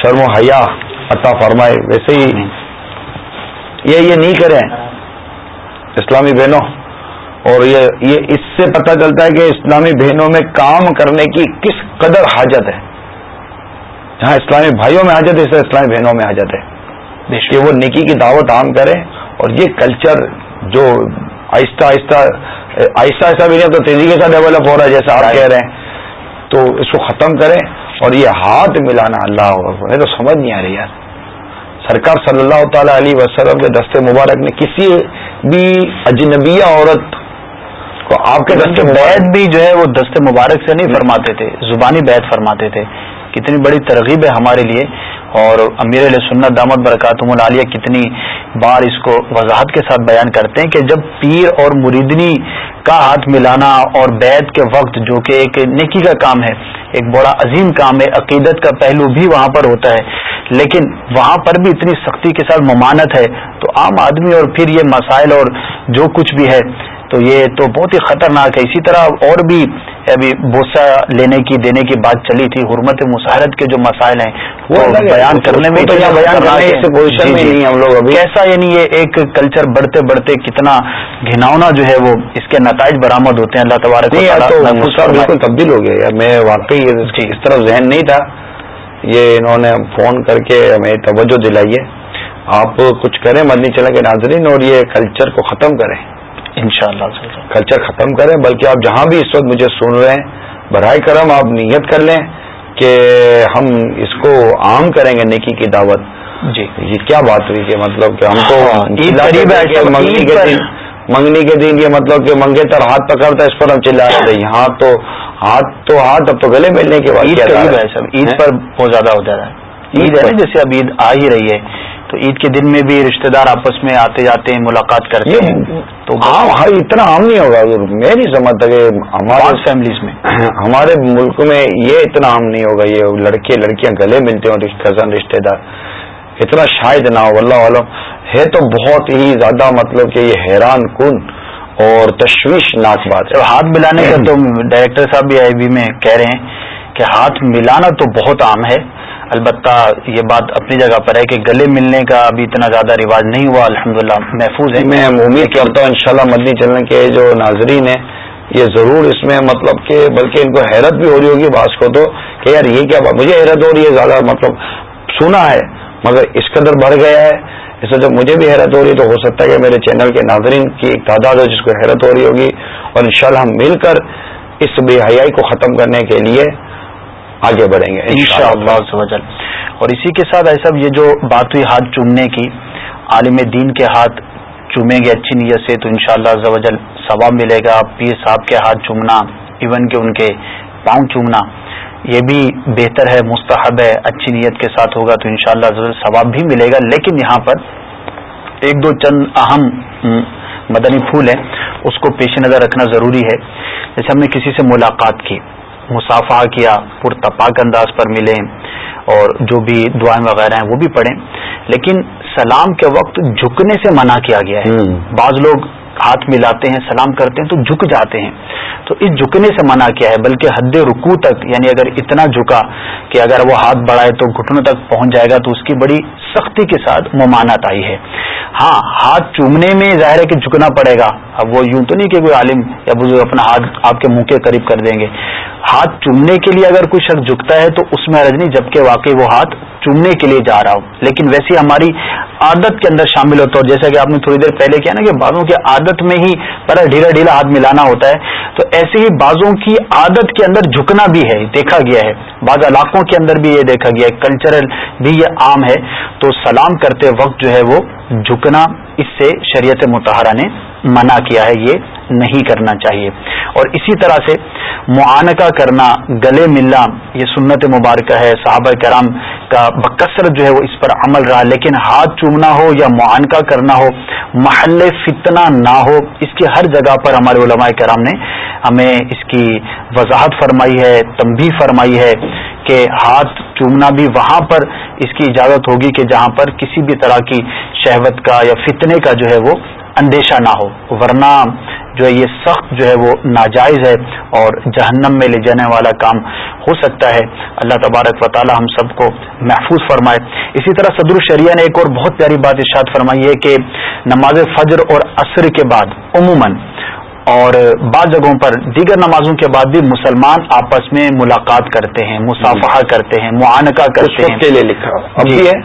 شرم و حیا عطا فرمائے ویسے ہی یہ یہ نہیں کریں۔ اسلامی بہنوں اور یہ یہ اس سے پتہ چلتا ہے کہ اسلامی بہنوں میں کام کرنے کی کس قدر حاجت ہے۔ جہاں اسلامی بھائیوں میں حاجت ہے اس اسلامی بہنوں میں حاجت ہے۔ کہ وہ نکی کی دعوت عام کرے اور یہ کلچر جو آہستہ آہستہ آہستہ آہستہ بھی نہیں تو تیزی کے ساتھ ڈیولپ ہو رہا ہے جیسا آپ کہہ رہے ہیں تو اس کو ختم کریں۔ اور یہ ہاتھ ملانا اللہ تو سمجھ نہیں آ رہی یار۔ سرکار صلی اللہ تعالی علیہ وسلم کے دستے مبارک نے کسی بھی اجنبیہ عورت کو آپ کے دستے بیت بھی جو ہے وہ دستے مبارک سے نہیں فرماتے تھے زبانی بیت فرماتے تھے۔ کتنی بڑی ترغیب ہے ہمارے لیے اور امیر علیہ سنت دامت برکاتم العالیہ کتنی بار اس کو وضاحت کے ساتھ بیان کرتے ہیں کہ جب پیر اور مریدنی کا ہاتھ ملانا اور بیت کے وقت جو کہ ایک نیکی کا کام ہے، ایک بڑا عظیم کام ہے، عقیدت کا پہلو بھی وہاں پر ہوتا ہے، لیکن وہاں پر بھی اتنی سختی کے ساتھ ممانت ہے، تو عام آدمی اور پھر یہ مسائل اور جو کچھ بھی ہے، تو یہ تو بہت ہی خطرناک ہے۔ اسی طرح اور بھی ابھی بوسا لینے کی دینے کی بات چلی تھی حرمت مساحرت کے جو مسائل ہیں وہ بیان کرنے میں جی، جی۔ ہم لوگ کیسا یعنی یہ ایک کلچر بڑھتے بڑھتے کتنا گھناؤنا جو ہے وہ اس کے نتائج برامد ہوتے ہیں اللہ تبارک بالکل تبدیل ہو گیا میں واقعی جی۔ اس طرف ذہن نہیں تھا۔ یہ انہوں نے فون کر کے ہمیں توجہ دلائی ہے آپ کچھ کریں مدنی چلا کے ناظرین اور یہ کلچر کو ختم کریں۔ انشاءاللہ کلچر ختم کریں بلکہ آپ جہاں بھی اس وقت مجھے سن رہے ہیں برائے کرم آپ نیت کر لیں کہ ہم اس کو عام کریں گے نیکی کی دعوت۔ جی۔ یہ کیا بات ہوئی کہ مطلب کہ ہم کو ہاں، منگنی کے دن منگنی کے دن یہ مطلب کہ منگے تر ہاتھ پکڑتا ہے اس پر ہم چلا رہے ہیں۔ ہاں تو ہاتھ تو ہاتھ اب تو گلے ملنے کے بعد عید عید پر بہت زیادہ ہو جا رہا ہے۔ عید ہے جیسے اب عید آ ہی رہی ہے۔ تو عید کے دن میں بھی رشتہ دار آپس میں آتے جاتے ہیں ملاقات کرتے ہیں۔ تو ہاں اتنا عام نہیں ہوگا میں نہیں سمجھتا کہ ہمارے فیملیز میں۔ ہمارے ملک میں یہ اتنا عام نہیں ہوگا یہ لڑکے لڑکیاں گلے ملتے ہوں کزن رشتے دار۔ اتنا شاید نہ ہو اللہ عالم۔ ہے تو بہت ہی زیادہ مطلب کہ یہ حیران کن اور تشویشناک بات ہے۔ ہاتھ ملانے کا تو ڈائریکٹر صاحب بھی آئی بی میں کہہ رہے ہیں کہ ہاتھ ملانا تو بہت عام ہے۔ البتہ یہ بات اپنی جگہ پر ہے کہ گلے ملنے کا ابھی اتنا زیادہ رواج نہیں ہوا الحمدللہ محفوظ ہے میں امید کرتا ہوں انشاءاللہ مدنی چلنے کے جو ناظرین ہیں یہ ضرور اس میں مطلب کہ بلکہ ان کو حیرت بھی ہو رہی ہوگی بعض کو تو کہ یار یہ کیا مجھے حیرت ہو رہی ہے زیادہ مطلب سنا ہے مگر اس قدر بڑھ گیا ہے۔ اس وجہ مجھے بھی حیرت ہو رہی ہے تو ہو سکتا ہے کہ میرے چینل کے ناظرین کی ایک تعداد ہو جس کو حیرت ہو رہی ہوگی۔ اور انشاءاللہ ہم مل کر اس بے حیائی کو ختم کرنے کے لیے آگے بڑھیں گے انشاءاللہ۔ اور اسی کے ساتھ ایسا یہ جو بات ہوئی ہاتھ چومنے کی، عالم دین کے ہاتھ چومیں گے اچھی نیت سے، تو انشاءاللہ شاء اللہ ثواب ملے گا پیر صاحب کے ہاتھ چومنا ایون کہ ان کے پاؤں چومنا۔ یہ بھی بہتر ہے، مستحب ہے، اچھی نیت کے ساتھ ہوگا تو انشاءاللہ شاء ثواب بھی ملے گا۔ لیکن یہاں پر ایک دو چند اہم مدنی پھول ہیں، اس کو پیش نظر رکھنا ضروری ہے۔ جیسے ہم نے کسی سے ملاقات کی مسافہ کیا پرتپاک انداز پر ملیں اور جو بھی دعائیں وغیرہ ہیں وہ بھی پڑھیں۔ لیکن سلام کے وقت جھکنے سے منع کیا گیا ہے۔ بعض لوگ ہاتھ ملاتے ہیں، سلام کرتے ہیں، تو جھک جاتے ہیں۔ تو اس جھکنے سے منع کیا ہے؟ بلکہ حد رکو تک یعنی اگر اتنا جھکا کہ اگر وہ ہاتھ بڑھائے تو گھٹنوں تک پہنچ جائے گا، تو اس کی بڑی سختی کے ساتھ ممانت آئی ہے۔ ہاں ہاتھ چومنے میں ظاہر ہے کہ جھکنا پڑے گا۔ اب وہ یوں تو نہیں کہ کوئی عالم یا بزرگ اپنا ہاتھ آپ کے منہ کے قریب کر دیں گے۔ ہاتھ چومنے کے لیے اگر کوئی شخص جھکتا ہے تو اس میں رجنی جبکہ واقعی وہ ہاتھ چومنے کے لیے جا رہا ہو لیکن ویسی ہماری عادت کے اندر شامل ہوتا ہے جیسا کہ آپ نے تھوڑی دیر پہلے کیا نا کہ بازوں کی عادت میں ہی پر ڈھیلا ڈھیلا ہاتھ ملانا ہوتا ہے۔ تو ایسے ہی بازوں کی عادت کے اندر جھکنا بھی ہے، دیکھا گیا ہے۔ بعض علاقوں کے اندر بھی یہ دیکھا گیا ہے کلچرل بھی یہ عام ہے۔ تو سلام کرتے وقت جو ہے وہ جھکنا، اس سے شریعت متحرہ نے منع کیا ہے یہ۔ نہیں کرنا چاہیے۔ اور اسی طرح سے معانقہ کرنا، گلے ملنا، یہ سنت مبارکہ ہے، صحابہ کرام کا بکثرت جو ہے وہ اس پر عمل رہا، لیکن ہاتھ چومنا ہو یا معانقہ کرنا ہو، محل فتنہ نہ ہو، اس کی ہر جگہ پر ہمارے علماء کرام نے ہمیں اس کی وضاحت فرمائی ہے تمبی فرمائی ہے کہ ہاتھ چومنا بھی وہاں پر اس کی اجازت ہوگی کہ جہاں پر کسی بھی طرح کی شہوت کا یا فتنے کا جو ہے وہ اندیشہ نہ ہو۔ ورنہ جو ہے یہ سخت جو ہے وہ ناجائز ہے اور جہنم میں لے جانے والا کام ہو سکتا ہے۔ اللہ تبارک و تعالی ہم سب کو محفوظ فرمائے۔ اسی طرح صدر الشریعہ نے ایک اور بہت پیاری بات ارشاد فرمائی ہے کہ نماز فجر اور عصر کے بعد عموماً اور بعض جگہوں پر دیگر نمازوں کے بعد بھی مسلمان آپس میں ملاقات کرتے ہیں مسافہ کرتے ہیں معانقہ کرتے ہیں۔ لکھا۔ اب بھی ہے؟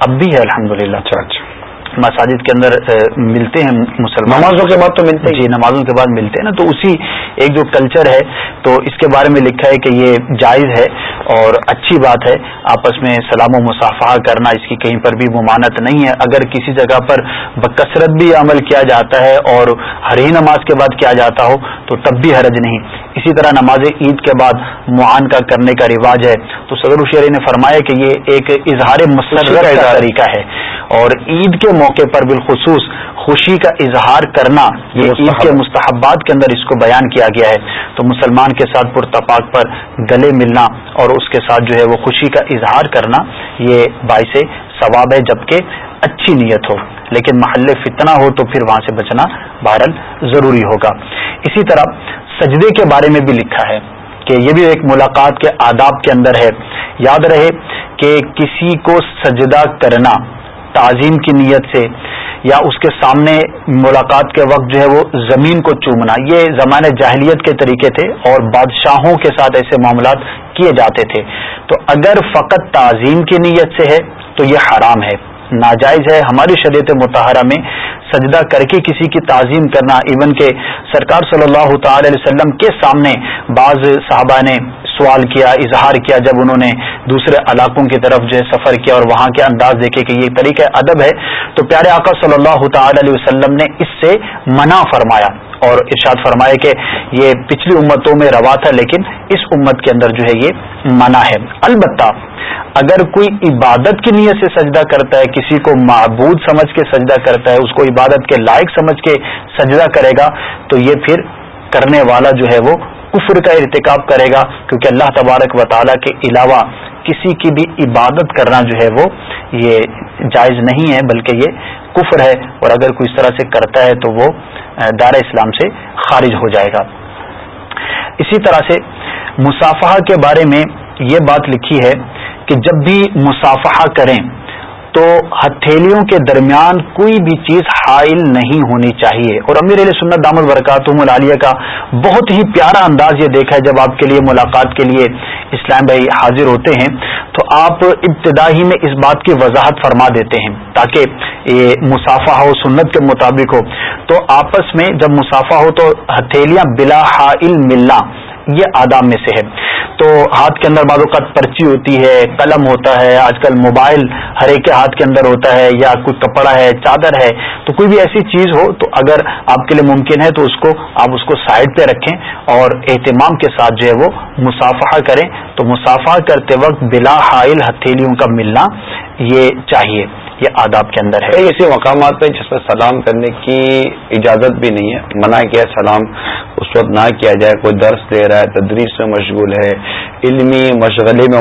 اب بھی ہے الحمد للہ اچھا اچھا۔ مساجد کے اندر ملتے ہیں مسلمان۔ نمازوں کے بعد تو ملتے ہیں۔ جی نمازوں کے بعد ملتے ہیں نا۔ تو اسی ایک جو کلچر ہے تو اس کے بارے میں لکھا ہے کہ یہ جائز ہے اور اچھی بات ہے۔ آپس میں سلام و مسافہ کرنا اس کی کہیں پر بھی ممانت نہیں ہے۔ اگر کسی جگہ پر بکثرت بھی عمل کیا جاتا ہے اور ہر ہی نماز کے بعد کیا جاتا ہو تو تب بھی حرج نہیں۔ اسی طرح نماز عید کے بعد معان کا کرنے کا رواج ہے۔ تو صدر الشعری نے فرمایا کہ یہ ایک اظہار مسرت کا طریقہ ہے۔ اور عید کے موقع پر بالخصوص خوشی کا اظہار کرنا یہ عید کے مستحبات کے اندر اس کو بیان کیا گیا ہے۔ تو مسلمان کے ساتھ پرتپاک پر گلے ملنا اور اس کے ساتھ جو ہے وہ خوشی کا اظہار کرنا یہ باعث ثواب ہے جبکہ اچھی نیت ہو۔ لیکن محل فتنہ ہو تو پھر وہاں سے بچنا بہرحال ضروری ہوگا۔ اسی طرح سجدے کے بارے میں بھی لکھا ہے کہ یہ بھی ایک ملاقات کے آداب کے اندر ہے۔ یاد رہے کہ کسی کو سجدہ کرنا تعظیم کی نیت سے یا اس کے سامنے ملاقات کے وقت جو ہے وہ زمین کو چومنا، یہ زمانے جاہلیت کے طریقے تھے اور بادشاہوں کے ساتھ ایسے معاملات کیے جاتے تھے۔ تو اگر فقط تعظیم کی نیت سے ہے تو یہ حرام ہے۔ ناجائز ہے۔ ہماری شریعت متحرہ میں سجدہ کر کے کسی کی تعظیم کرنا ایون کہ سرکار صلی اللہ تعالی علیہ وسلم کے سامنے بعض صحابہ نے سوال کیا، اظہار کیا، جب انہوں نے دوسرے علاقوں کی طرف جو ہے سفر کیا اور وہاں کے انداز دیکھے کہ یہ طریقہ ادب ہے۔ تو پیارے آقا صلی اللہ تعالی علیہ وسلم نے اس سے منع فرمایا۔ اور ارشاد فرمائے کہ یہ پچھلی امتوں میں روا تھا، لیکن اس امت کے اندر جو ہے یہ منع ہے۔ البتہ اگر کوئی عبادت کی نیت سے سجدہ کرتا ہے، کسی کو معبود سمجھ کے سجدہ کرتا ہے، اس کو عبادت کے لائق سمجھ کے سجدہ کرے گا، تو یہ پھر کرنے والا جو ہے وہ کفر کا ارتکاب کرے گا، کیونکہ اللہ تبارک و تعالیٰ کے علاوہ کسی کی بھی عبادت کرنا جو ہے وہ یہ جائز نہیں ہے، بلکہ یہ کفر ہے۔ اور اگر کوئی اس طرح سے کرتا ہے تو وہ دار اسلام سے خارج ہو جائے گا۔ اسی طرح سے مسافہ کے بارے میں یہ بات لکھی ہے کہ جب بھی مسافہ کریں تو ہتھیلیوں کے درمیان کوئی بھی چیز حائل نہیں ہونی چاہیے۔ اور امیر علیہ سنت دامد برکاتم العالیہ کا بہت ہی پیارا انداز یہ دیکھا ہے جب آپ کے لیے ملاقات کے لیے اسلام بھائی حاضر ہوتے ہیں، تو آپ ابتدائی میں اس بات کی وضاحت فرما دیتے ہیں تاکہ یہ مسافہ ہو، سنت کے مطابق ہو۔ تو آپس میں جب مسافہ ہو تو ہتھیلیاں بلا حائل ملنا یہ آداب میں سے ہے۔ تو ہاتھ کے اندر بعض اوقات پرچی ہوتی ہے، قلم ہوتا ہے، آج کل موبائل ہر ایک کے ہاتھ کے اندر ہوتا ہے یا کوئی کپڑا ہے، چادر ہے، تو کوئی بھی ایسی چیز ہو، تو اگر آپ کے لیے ممکن ہے تو اس کو آپ اس کو سائڈ پہ رکھیں اور اہتمام کے ساتھ جو ہے وہ مسافہ کریں۔ تو مسافہ کرتے وقت بلا حائل ہتھیلیوں کا ملنا یہ چاہیے۔ یہ آداب کے اندر ہے۔ ایسے مقامات پہ جس میں سلام کرنے کی اجازت بھی نہیں ہے۔ منع کیا سلام اس وقت نہ کیا جائے کوئی درس دے رہا ہے تدریس میں مشغول ہے علمی مشغلے میں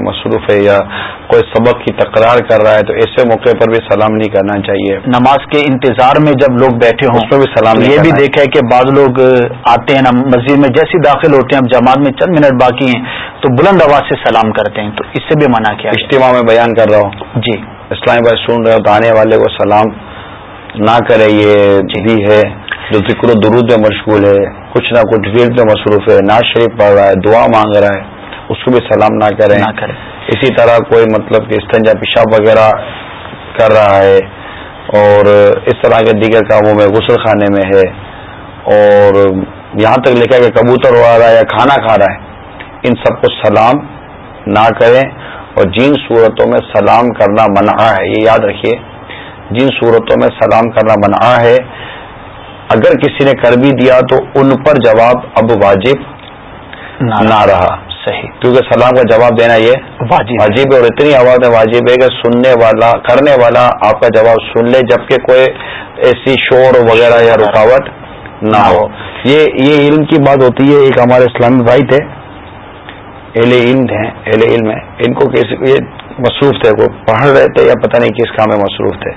مصروف ہے یا کوئی سبق کی تکرار کر رہا ہے تو ایسے موقع پر بھی سلام نہیں کرنا چاہیے۔ نماز کے انتظار میں جب لوگ بیٹھے ہوں اس میں بھی سلام یہ بھی دیکھا ہے کہ بعض لوگ آتے ہیں مسجد میں جیسے داخل ہوتے ہیں اب جماعت میں چند منٹ باقی ہیں تو بلند آواز سے سلام کرتے ہیں تو اس سے بھی منع کیا اجتماع میں بیان کر رہا ہوں۔ جی۔ اسلام بھائی سن رہے ہو تو آنے والے کو سلام نہ کرے یہ بھی ہے جو ذکر و درود میں مشغول ہے کچھ نہ کچھ ورد میں مصروف ہے ناز شریف پڑھ رہا ہے دعا مانگ رہا ہے اس کو بھی سلام نہ کریں نہ کرے۔ اسی طرح کوئی مطلب کہ استنجا پیشاب وغیرہ کر رہا ہے اور اس طرح کے دیگر کاموں میں غسل خانے میں ہے اور یہاں تک لکھا کہ کبوتر اڑا رہا ہے یا کھانا کھا رہا ہے ان سب کو سلام نہ کریں۔ اور جن صورتوں میں سلام کرنا منع ہے یہ یاد رکھیے جن صورتوں میں سلام کرنا منع ہے اگر کسی نے کر بھی دیا تو ان پر جواب اب واجب نہ رہا۔ صحیح۔ کیونکہ سلام کا جواب دینا یہ واجب واجب ہے اور اتنی آواز میں واجب ہے کہ سننے والا کرنے والا آپ کا جواب سن لے جبکہ کوئی ایسی شور وغیرہ یا رکاوٹ نہ ہو۔ یہ یہ علم کی بات ہوتی ہے ایک ہمارے اسلامی بھائی تھے اہل علم ہیں اہل علم ہے ان کو کسی یہ مصروف تھے وہ پڑھ رہے تھے یا پتہ نہیں کس کام میں مصروف تھے۔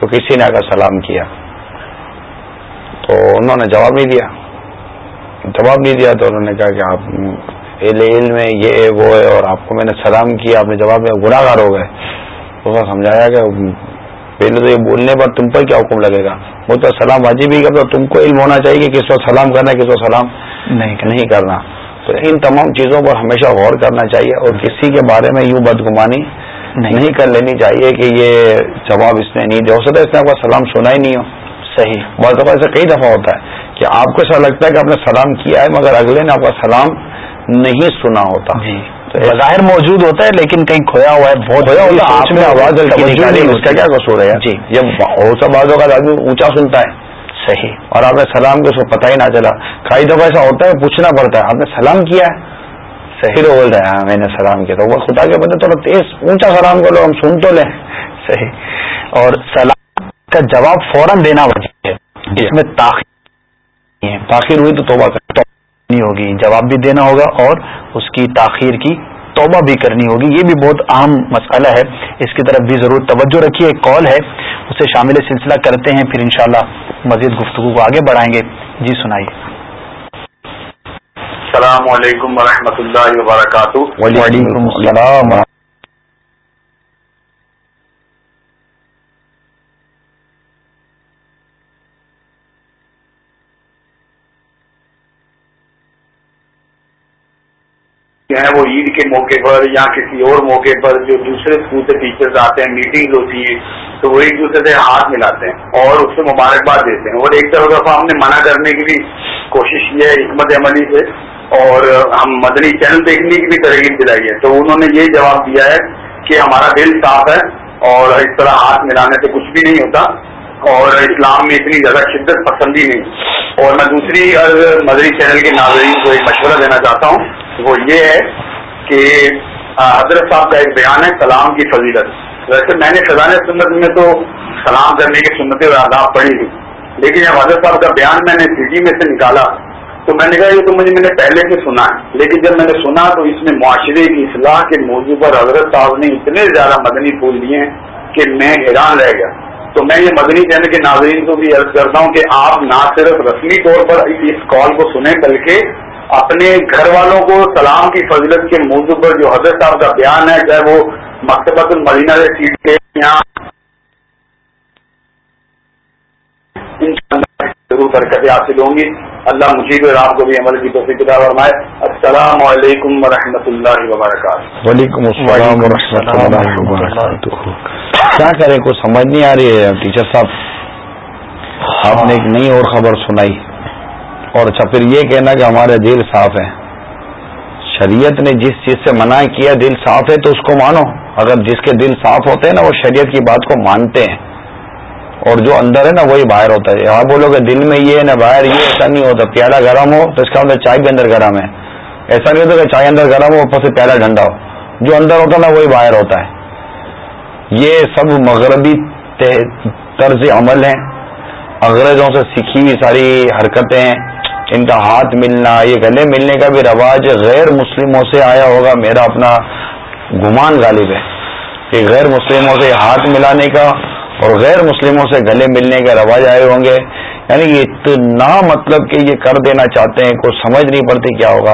تو کسی نے آ سلام کیا۔ تو انہوں نے جواب نہیں دیا۔ جواب نہیں دیا تو انہوں نے کہا کہ آپ اہل علم ہے یہ ہے وہ ہے اور آپ کو میں نے سلام کیا آپ نے جواب دیا گناہ گار ہو گئے۔ اس سمجھایا کہ پہلے تو یہ بولنے پر تم پر کیا حکم لگے گا؟ وہ تو سلام واجب ہی کرتا تم کو علم ہونا چاہیے کہ کس کو سلام کرنا ہے کس کو سلام نہیں کرنا۔ تو ان تمام چیزوں پر ہمیشہ غور کرنا چاہیے اور کسی کے بارے میں یوں بدگمانی نہیں۔ کر لینی چاہیے کہ یہ جواب اس نے نہیں دیا۔ ہو سکتا اس نے آپ کا سلام سنا ہی نہیں ہو۔ صحیح۔ بہت دفعہ ایسا کئی دفعہ ہوتا ہے کہ آپ کو ایسا لگتا ہے کہ آپ نے سلام کیا ہے مگر اگلے نے آپ کا سلام نہیں سنا ہوتا۔ بظاہر موجود ہوتا ہے لیکن کہیں کھویا ہوا ہے بہت کھویا ہوتا آپ نے آواز اس کا کیا قصور ہے جی۔ یہ بہت سا بازوں کا آدمی اونچا سنتا ہے۔ صحیح۔ اور آپ نے سلام کو پتہ ہی نہ چلا۔ کئی دفعہ ایسا ہوتا ہے، پوچھنا پڑتا ہے، آپ نے سلام کیا ہے؟ صحیح بول رہے ہیں ہاں، میں نے سلام کیا تو وہ خدا کے بندے تھوڑا تیز، اونچا سلام کرو ہم سن تو لیں۔ صحیح۔ اور سلام کا جواب فوراً دینا وجہ ہے۔ جس میں تاخیر تاخیر ہوئی تو توبہ نہیں ہوگی۔ جواب بھی دینا ہوگا اور اس کی تاخیر کی توبہ بھی کرنی ہوگی۔ یہ بھی بہت اہم مسئلہ ہے۔ اس کی طرف بھی ضرور توجہ رکھیے۔ ایک کال ہے اسے شامل سلسلہ کرتے ہیں پھر انشاءاللہ مزید گفتگو کو آگے بڑھائیں گے۔ جی سنائیے۔ السلام علیکم ورحمۃ اللہ وبرکاتہ۔ وعلیکم السلام۔ ہیں وہ عید کے موقع پر یا کسی اور موقع پر جو دوسرے اسکول سے ٹیچرز آتے ہیں میٹنگ ہوتی ہے تو وہ ایک دوسرے سے ہاتھ ملاتے ہیں اور اس سے مبارکباد دیتے ہیں۔ اور ایک طرف دفعہ ہم نے منع کرنے کی بھی کوشش کی ہے حکمت عملی سے اور ہم مدنی چینل دیکھنے کی بھی ترغیب دلائی ہے۔ تو انہوں نے یہ جواب دیا ہے کہ ہمارا دل صاف ہے اور اس طرح ہاتھ ملانے سے کچھ بھی نہیں ہوتا اور اسلام میں اتنی زیادہ شدت پسندی نہیں۔ اور میں دوسری مدری چینل کے ناظرین کو ایک مشورہ دینا چاہتا ہوں وہ یہ ہے کہ حضرت صاحب کا ایک بیان ہے سلام کی فضیلت۔ ویسے میں نے خزان سنت میں تو سلام کرنے کی سنتیں اور آداب پڑھی تھی لیکن جب حضرت صاحب کا بیان میں نے سی جی میں سے نکالا، تو میں نے کہا، یہ تو مجھے میں نے پہلے سے سنا ہے، لیکن جب میں نے سنا تو اس میں معاشرے کی اصلاح کے موضوع پر حضرت صاحب نے اتنے زیادہ مدنی پھول دیے ہیں کہ میں حیران رہ گیا۔ تو میں یہ مدنی چینل کے ناظرین کو بھی عرض کرتا ہوں کہ آپ نہ صرف رسمی طور پر اس کال کو سنیں، بلکہ اپنے گھر والوں کو سلام کی فضلت کے موضوع پر جو حضرت صاحب کا بیان ہے چاہے وہ مکتبۃ المدینہ سے سیٹ کے یہاں ضرور برکتیں حاصل ہوں گی۔ اللہ مجھے اور آپ کو بھی عمل کی توفیق عطا فرمائے۔ السلام علیکم ورحمۃ اللہ وبرکاتہ۔ وعلیکم السلام ورحمۃ اللہ وبرکاتہ۔ کیا کریں کچھ سمجھ نہیں آ رہی ہے۔ ٹیچر صاحب آپ نے ایک نئی اور خبر سنائی۔ اور اچھا پھر یہ کہنا کہ ہمارے دل صاف ہے شریعت نے جس چیز سے منع کیا دل صاف ہے تو اس کو مانو۔ اگر جس کے دل صاف ہوتے ہیں نا، وہ شریعت کی بات کو مانتے ہیں۔ اور جو اندر ہے نا، وہی باہر ہوتا ہے۔ آپ بولو کہ دل میں یہ ہے نا، باہر یہ ایسا نہیں ہوتا۔ پیالہ گرم ہو تو اس کا مطلب چائے بھی اندر گرم ہے۔ ایسا نہیں ہوتا کہ چائے اندر گرم ہو، اوپر سے پیالہ ٹھنڈا ہو۔ جو اندر ہوتا ہے نا، وہی باہر ہوتا ہے۔ یہ سب مغربی طرز عمل ہیں۔ انگریزوں سے سیکھی ہوئی ساری حرکتیں ہیں۔ ان کا ہاتھ ملنا، یہ گلے ملنے کا بھی رواج غیر مسلموں سے آیا ہوگا۔ میرا اپنا گمان غالب ہے کہ غیر مسلموں سے ہاتھ ملانے کا اور غیر مسلموں سے گلے ملنے کا رواج آئے ہوں گے۔ یعنی اتنا مطلب کہ یہ کر دینا چاہتے ہیں، کوئی سمجھ نہیں پڑتی کیا ہوگا۔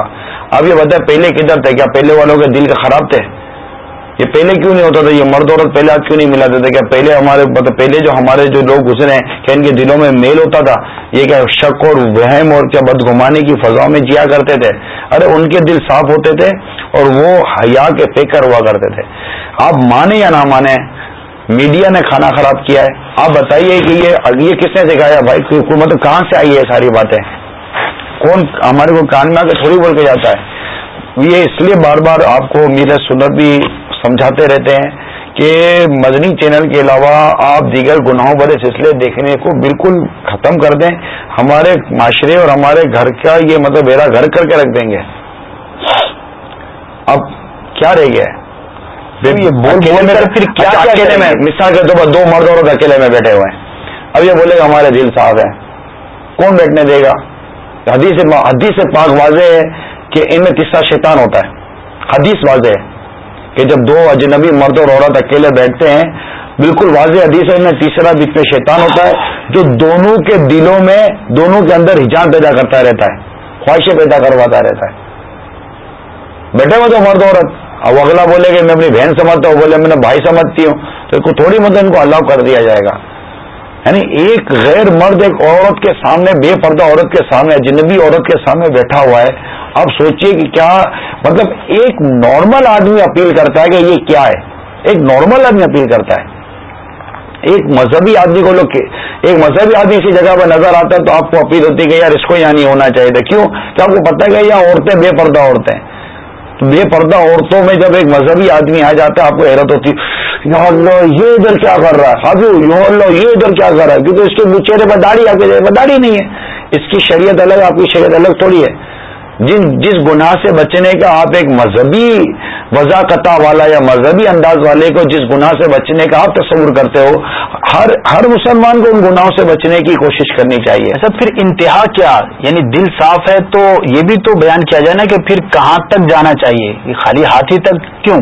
اب یہ بتائیں پہلے کدھر تھے؟ کیا پہلے والوں کے دل کا خراب تھے؟ یہ پہلے کیوں نہیں ہوتا تھا؟ یہ مرد عورت پہلے آپ کیوں نہیں ملاتے تھے؟ کیا پہلے ہمارے مطلب پہلے جو ہمارے جو لوگ گزرے ہیں، کیا ان کے دلوں میں میل ہوتا تھا؟ یہ کیا شک اور وہم اور کیا بدگمانی کی فضاؤں میں جیا کرتے تھے؟ ارے، ان کے دل صاف ہوتے تھے اور وہ حیا کے پیکر ہوا کرتے تھے۔ آپ مانے یا نہ مانے، میڈیا نے کھانا خراب کیا ہے۔ آپ بتائیے کہ یہ یہ کس نے سکھایا؟ بھائی مطلب کہاں سے آئی ہے ساری باتیں؟ کون ہمارے کو کان میں آ کے تھوڑی بول کے جاتا ہے؟ یہ اس لیے بار بار آپ کو میرے سنت بھی سمجھاتے رہتے ہیں کہ مدنی چینل کے علاوہ آپ دیگر گناہوں بڑے سلسلے دیکھنے کو بالکل ختم کر دیں۔ ہمارے معاشرے اور ہمارے گھر کا یہ مطلب میرا گھر کر کے رکھ دیں گے۔ اب کیا رہ گیا؟ اکیلے میں مثال کے طور پر دو مرد اور اکیلے میں بیٹھے ہوئے ہیں۔ اب یہ بولے گا ہمارے دل صاحب ہیں۔ کون بیٹھنے دے گا؟ حدیث حدیث پاک واضح ہے کہ ان میں تیسرا شیطان ہوتا ہے۔ حدیث واضح ہے۔ کہ جب دو اجنبی مرد اور عورت اکیلے بیٹھتے ہیں، بالکل واضح حدیث ہے تیسرا بیچ میں شیطان ہوتا ہے جو دونوں کے دلوں میں، دونوں کے اندر ہجان پیدا کرتا رہتا ہے، خواہشیں پیدا کرواتا رہتا ہے۔ بیٹھے ہوئے تو مرد عورت، اب اگلا بولے کہ میں اپنی بہن سمجھتا ہوں، بولے میں نے بھائی سمجھتی ہوں، تو تھوڑی مدد ان کو الاؤ کر دیا جائے گا۔ یعنی ایک غیر مرد، ایک عورت کے سامنے، بے پردہ عورت کے سامنے، اجنبی عورت کے سامنے بیٹھا ہوا ہے۔ اب سوچئے کہ کیا مطلب ایک نارمل آدمی اپیل کرتا ہے کہ یہ کیا ہے؟ ایک نارمل آدمی اپیل کرتا ہے۔ ایک مذہبی آدمی کو لوگ، ایک مذہبی آدمی اسی جگہ پہ نظر آتا ہے تو آپ کو اپیل ہوتی ہے کہ یار اس کو یہاں نہیں ہونا چاہیے۔ کیوں؟ کہ آپ کو پتہ ہے کہ یہاں عورتیں بے پردہ عورتیں۔ تو بے پردہ عورتوں میں جب ایک مذہبی آدمی آ جاتا ہے، آپ کو حیرت ہوتی یا اللہ، یہ ادھر کیا کر رہا ہے؟ حاضر، یا اللہ، یہ ادھر کیا کر رہا ہے؟ کیونکہ اس کے چہرے پر داڑھی آپ کے چہرے پر داڑھی نہیں ہے۔ اس کی شریعت الگ، آپ کی شریعت الگ تھوڑی ہے۔ جن جس گناہ سے بچنے کا آپ ایک مذہبی وضاقت والا یا مذہبی انداز والے کو جس گناہ سے بچنے کا آپ تصور کرتے ہو ہر ہر مسلمان کو ان گناہوں سے بچنے کی کوشش کرنی چاہیے۔ ایسا پھر انتہا کیا؟ یعنی دل صاف ہے تو یہ بھی تو بیان کیا جائے نا کہ پھر کہاں تک جانا چاہیے؟ یہ خالی ہاتھی تک کیوں؟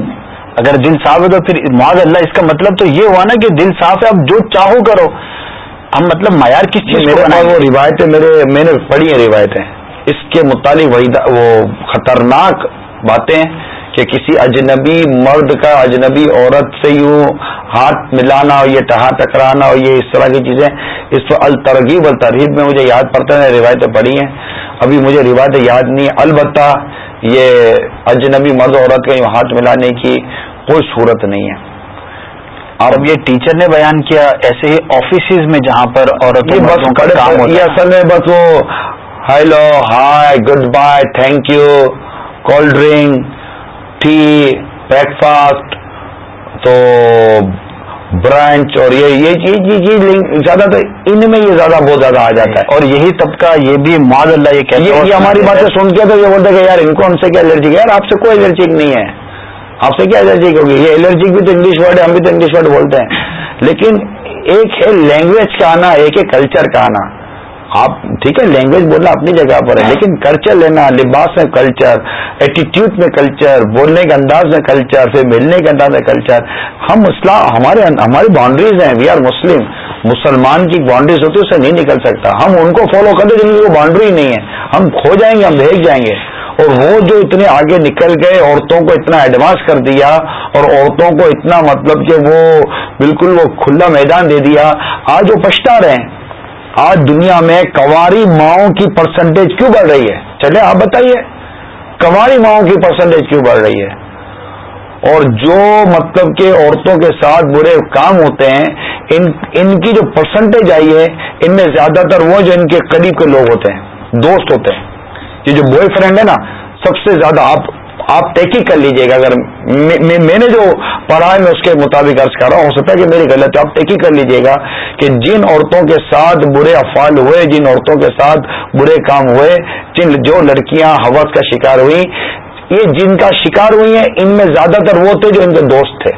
اگر دل صاف ہے تو پھر معاذ اللہ اس کا مطلب تو یہ ہوا نا کہ دل صاف ہے اب جو چاہو کرو۔ ہم مطلب معیار کس چیز میرے وہ روایتیں میرے میں نے پڑھی ہیں روایتیں۔ اس کے متعلق وہ خطرناک باتیں کہ کسی اجنبی مرد کا اجنبی عورت سے یوں ہاتھ ملانا اور یہ ٹہا ٹکرانا اور یہ اس طرح کی چیزیں اس پر الترغیب الترغیب میں مجھے یاد پڑتا ہے روایتیں پڑھی ہیں۔ ابھی مجھے روایتیں یاد نہیں البتہ یہ اجنبی مرد عورت کا یوں ہاتھ ملانے کی کوئی صورت نہیں ہے۔ اب یہ ٹیچر نے بیان کیا ایسے ہی آفیسز میں جہاں پر عورتوں یہ اصل میں بس وہ hello hi goodbye thank you cold drink tea breakfast تو برانچ اور یہ چیز زیادہ تو ان میں یہ زیادہ بہت زیادہ آ جاتا ہے۔ اور یہی طبقہ یہ بھی معذ اللہ یہ ہماری باتیں سن کے تو یہ بولتے کہ یار ان کو ہم سے کیا الرجک ہے؟ یار آپ سے کوئی الرجک نہیں ہے۔ آپ سے کیا الرجی ہوگی؟ یہ الرجی بھی تو انگلش ورڈ ہے ہم بھی تو انگلش ورڈ بولتے ہیں۔ لیکن ایک ہے لینگویج کا آنا ایک ہے کلچر کا آنا۔ آپ ٹھیک ہے لینگویج بولنا اپنی جگہ پر ہے لیکن کلچر لینا لباس میں کلچر ایٹیٹیوڈ میں کلچر بولنے کے انداز میں کلچر پھر ملنے کے انداز میں کلچر ہم اسلام ہمارے ہماری باؤنڈریز ہیں وی آر مسلم مسلمان کی باؤنڈریز ہوتی ہے اسے نہیں نکل سکتا۔ ہم ان کو فالو کرتے جن کی باؤنڈری نہیں ہے۔ ہم کھو جائیں گے ہم بھیج جائیں گے۔ اور وہ جو اتنے آگے نکل گئے عورتوں کو اتنا ایڈوانس کر دیا اور عورتوں کو اتنا مطلب کہ وہ بالکل وہ کھلا میدان دے دیا۔ آج وہ پچھتا رہے ہیں۔ آج دنیا میں کواری ماؤں کی پرسنٹیج کیوں بڑھ رہی ہے؟ چلے آپ بتائیے، کواری ماؤں کی پرسنٹیج کیوں بڑھ رہی ہے؟ اور جو مطلب کہ عورتوں کے ساتھ برے کام ہوتے ہیں، ان ان کی جو پرسنٹیج آئی ہے، ان میں زیادہ تر وہ جو ان کے قریب کے لوگ ہوتے ہیں، دوست ہوتے ہیں۔ یہ جو بوائے فرینڈ ہے نا، سب سے زیادہ آپ آپ تحقیق کر لیجیے گا۔ اگر میں نے جو پڑھا ہے میں اس کے مطابق عرض کر رہا ہوں، ہو سکتا ہے کہ میری غلط ہے، آپ تحقیق کر لیجیے گا کہ جن عورتوں کے ساتھ برے افعال ہوئے، جن عورتوں کے ساتھ برے کام ہوئے، جن جو لڑکیاں حوث کا شکار ہوئی یہ جن کا شکار ہوئی ہیں، ان میں زیادہ تر وہ تھے جو ان کے دوست تھے۔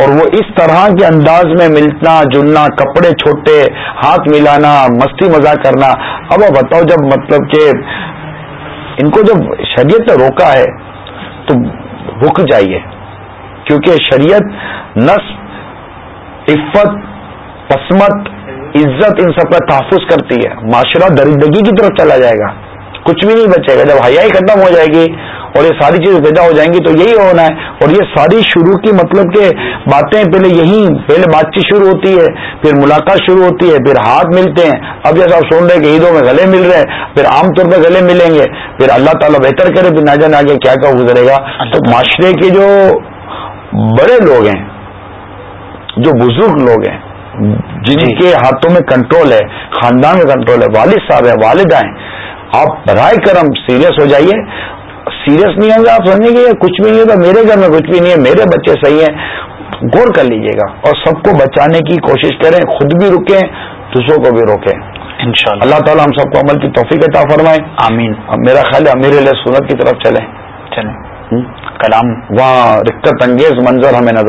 اور وہ اس طرح کے انداز میں ملنا، جلنا، کپڑے چھوٹے، ہاتھ ملانا، مستی مزاق کرنا، اب بتاؤ جب مطلب کہ ان کو جب شریعت نے روکا ہے تو رک جائیے، کیونکہ شریعت نصب عفت پسمت عزت ان سب کا تحفظ کرتی ہے۔ معاشرہ درندگی کی طرف چلا جائے گا۔ کچھ بھی نہیں بچے گا۔ جب حیائی ختم ہو جائے گی اور یہ ساری چیزیں پیدا ہو جائیں گی تو یہی ہونا ہے۔ اور یہ ساری شروع کی مطلب کہ باتیں پہلے یہی پہلے بات چیت شروع ہوتی ہے پھر ملاقات شروع ہوتی ہے پھر ہاتھ ملتے ہیں۔ اب جیسا آپ سن رہے کہ عیدوں میں گلے مل رہے ہیں پھر عام طور پہ گلے ملیں گے۔ پھر اللہ تعالیٰ بہتر کرے پھر نہ جانے آگے کیا کیا گزرے گا۔ تو معاشرے کے جو بڑے لوگ ہیں جو بزرگ لوگ ہیں جن جی۔ کے ہاتھوں میں کنٹرول ہے خاندان میں کنٹرول ہے والد صاحب ہیں والدہ ہیں آپ برائے کرم سیریس ہو جائیے۔ سیریس نہیں ہوں گے آپ سمجھیں گے کچھ بھی نہیں ہوگا میرے گھر میں کچھ بھی نہیں ہے میرے بچے صحیح ہیں۔ غور کر لیجیے گا اور سب کو بچانے کی کوشش کریں خود بھی رکیں دوسروں کو بھی روکیں۔ انشاءاللہ۔ اللہ تعالیٰ ہم سب کو عمل کی توفیق عطا فرمائے۔ آمین۔ میرا خیال ہے امیر علیہ سنت کی طرف چلیں۔ چلیں۔ کلام وہاں رکت انگیز منظر ہمیں نظر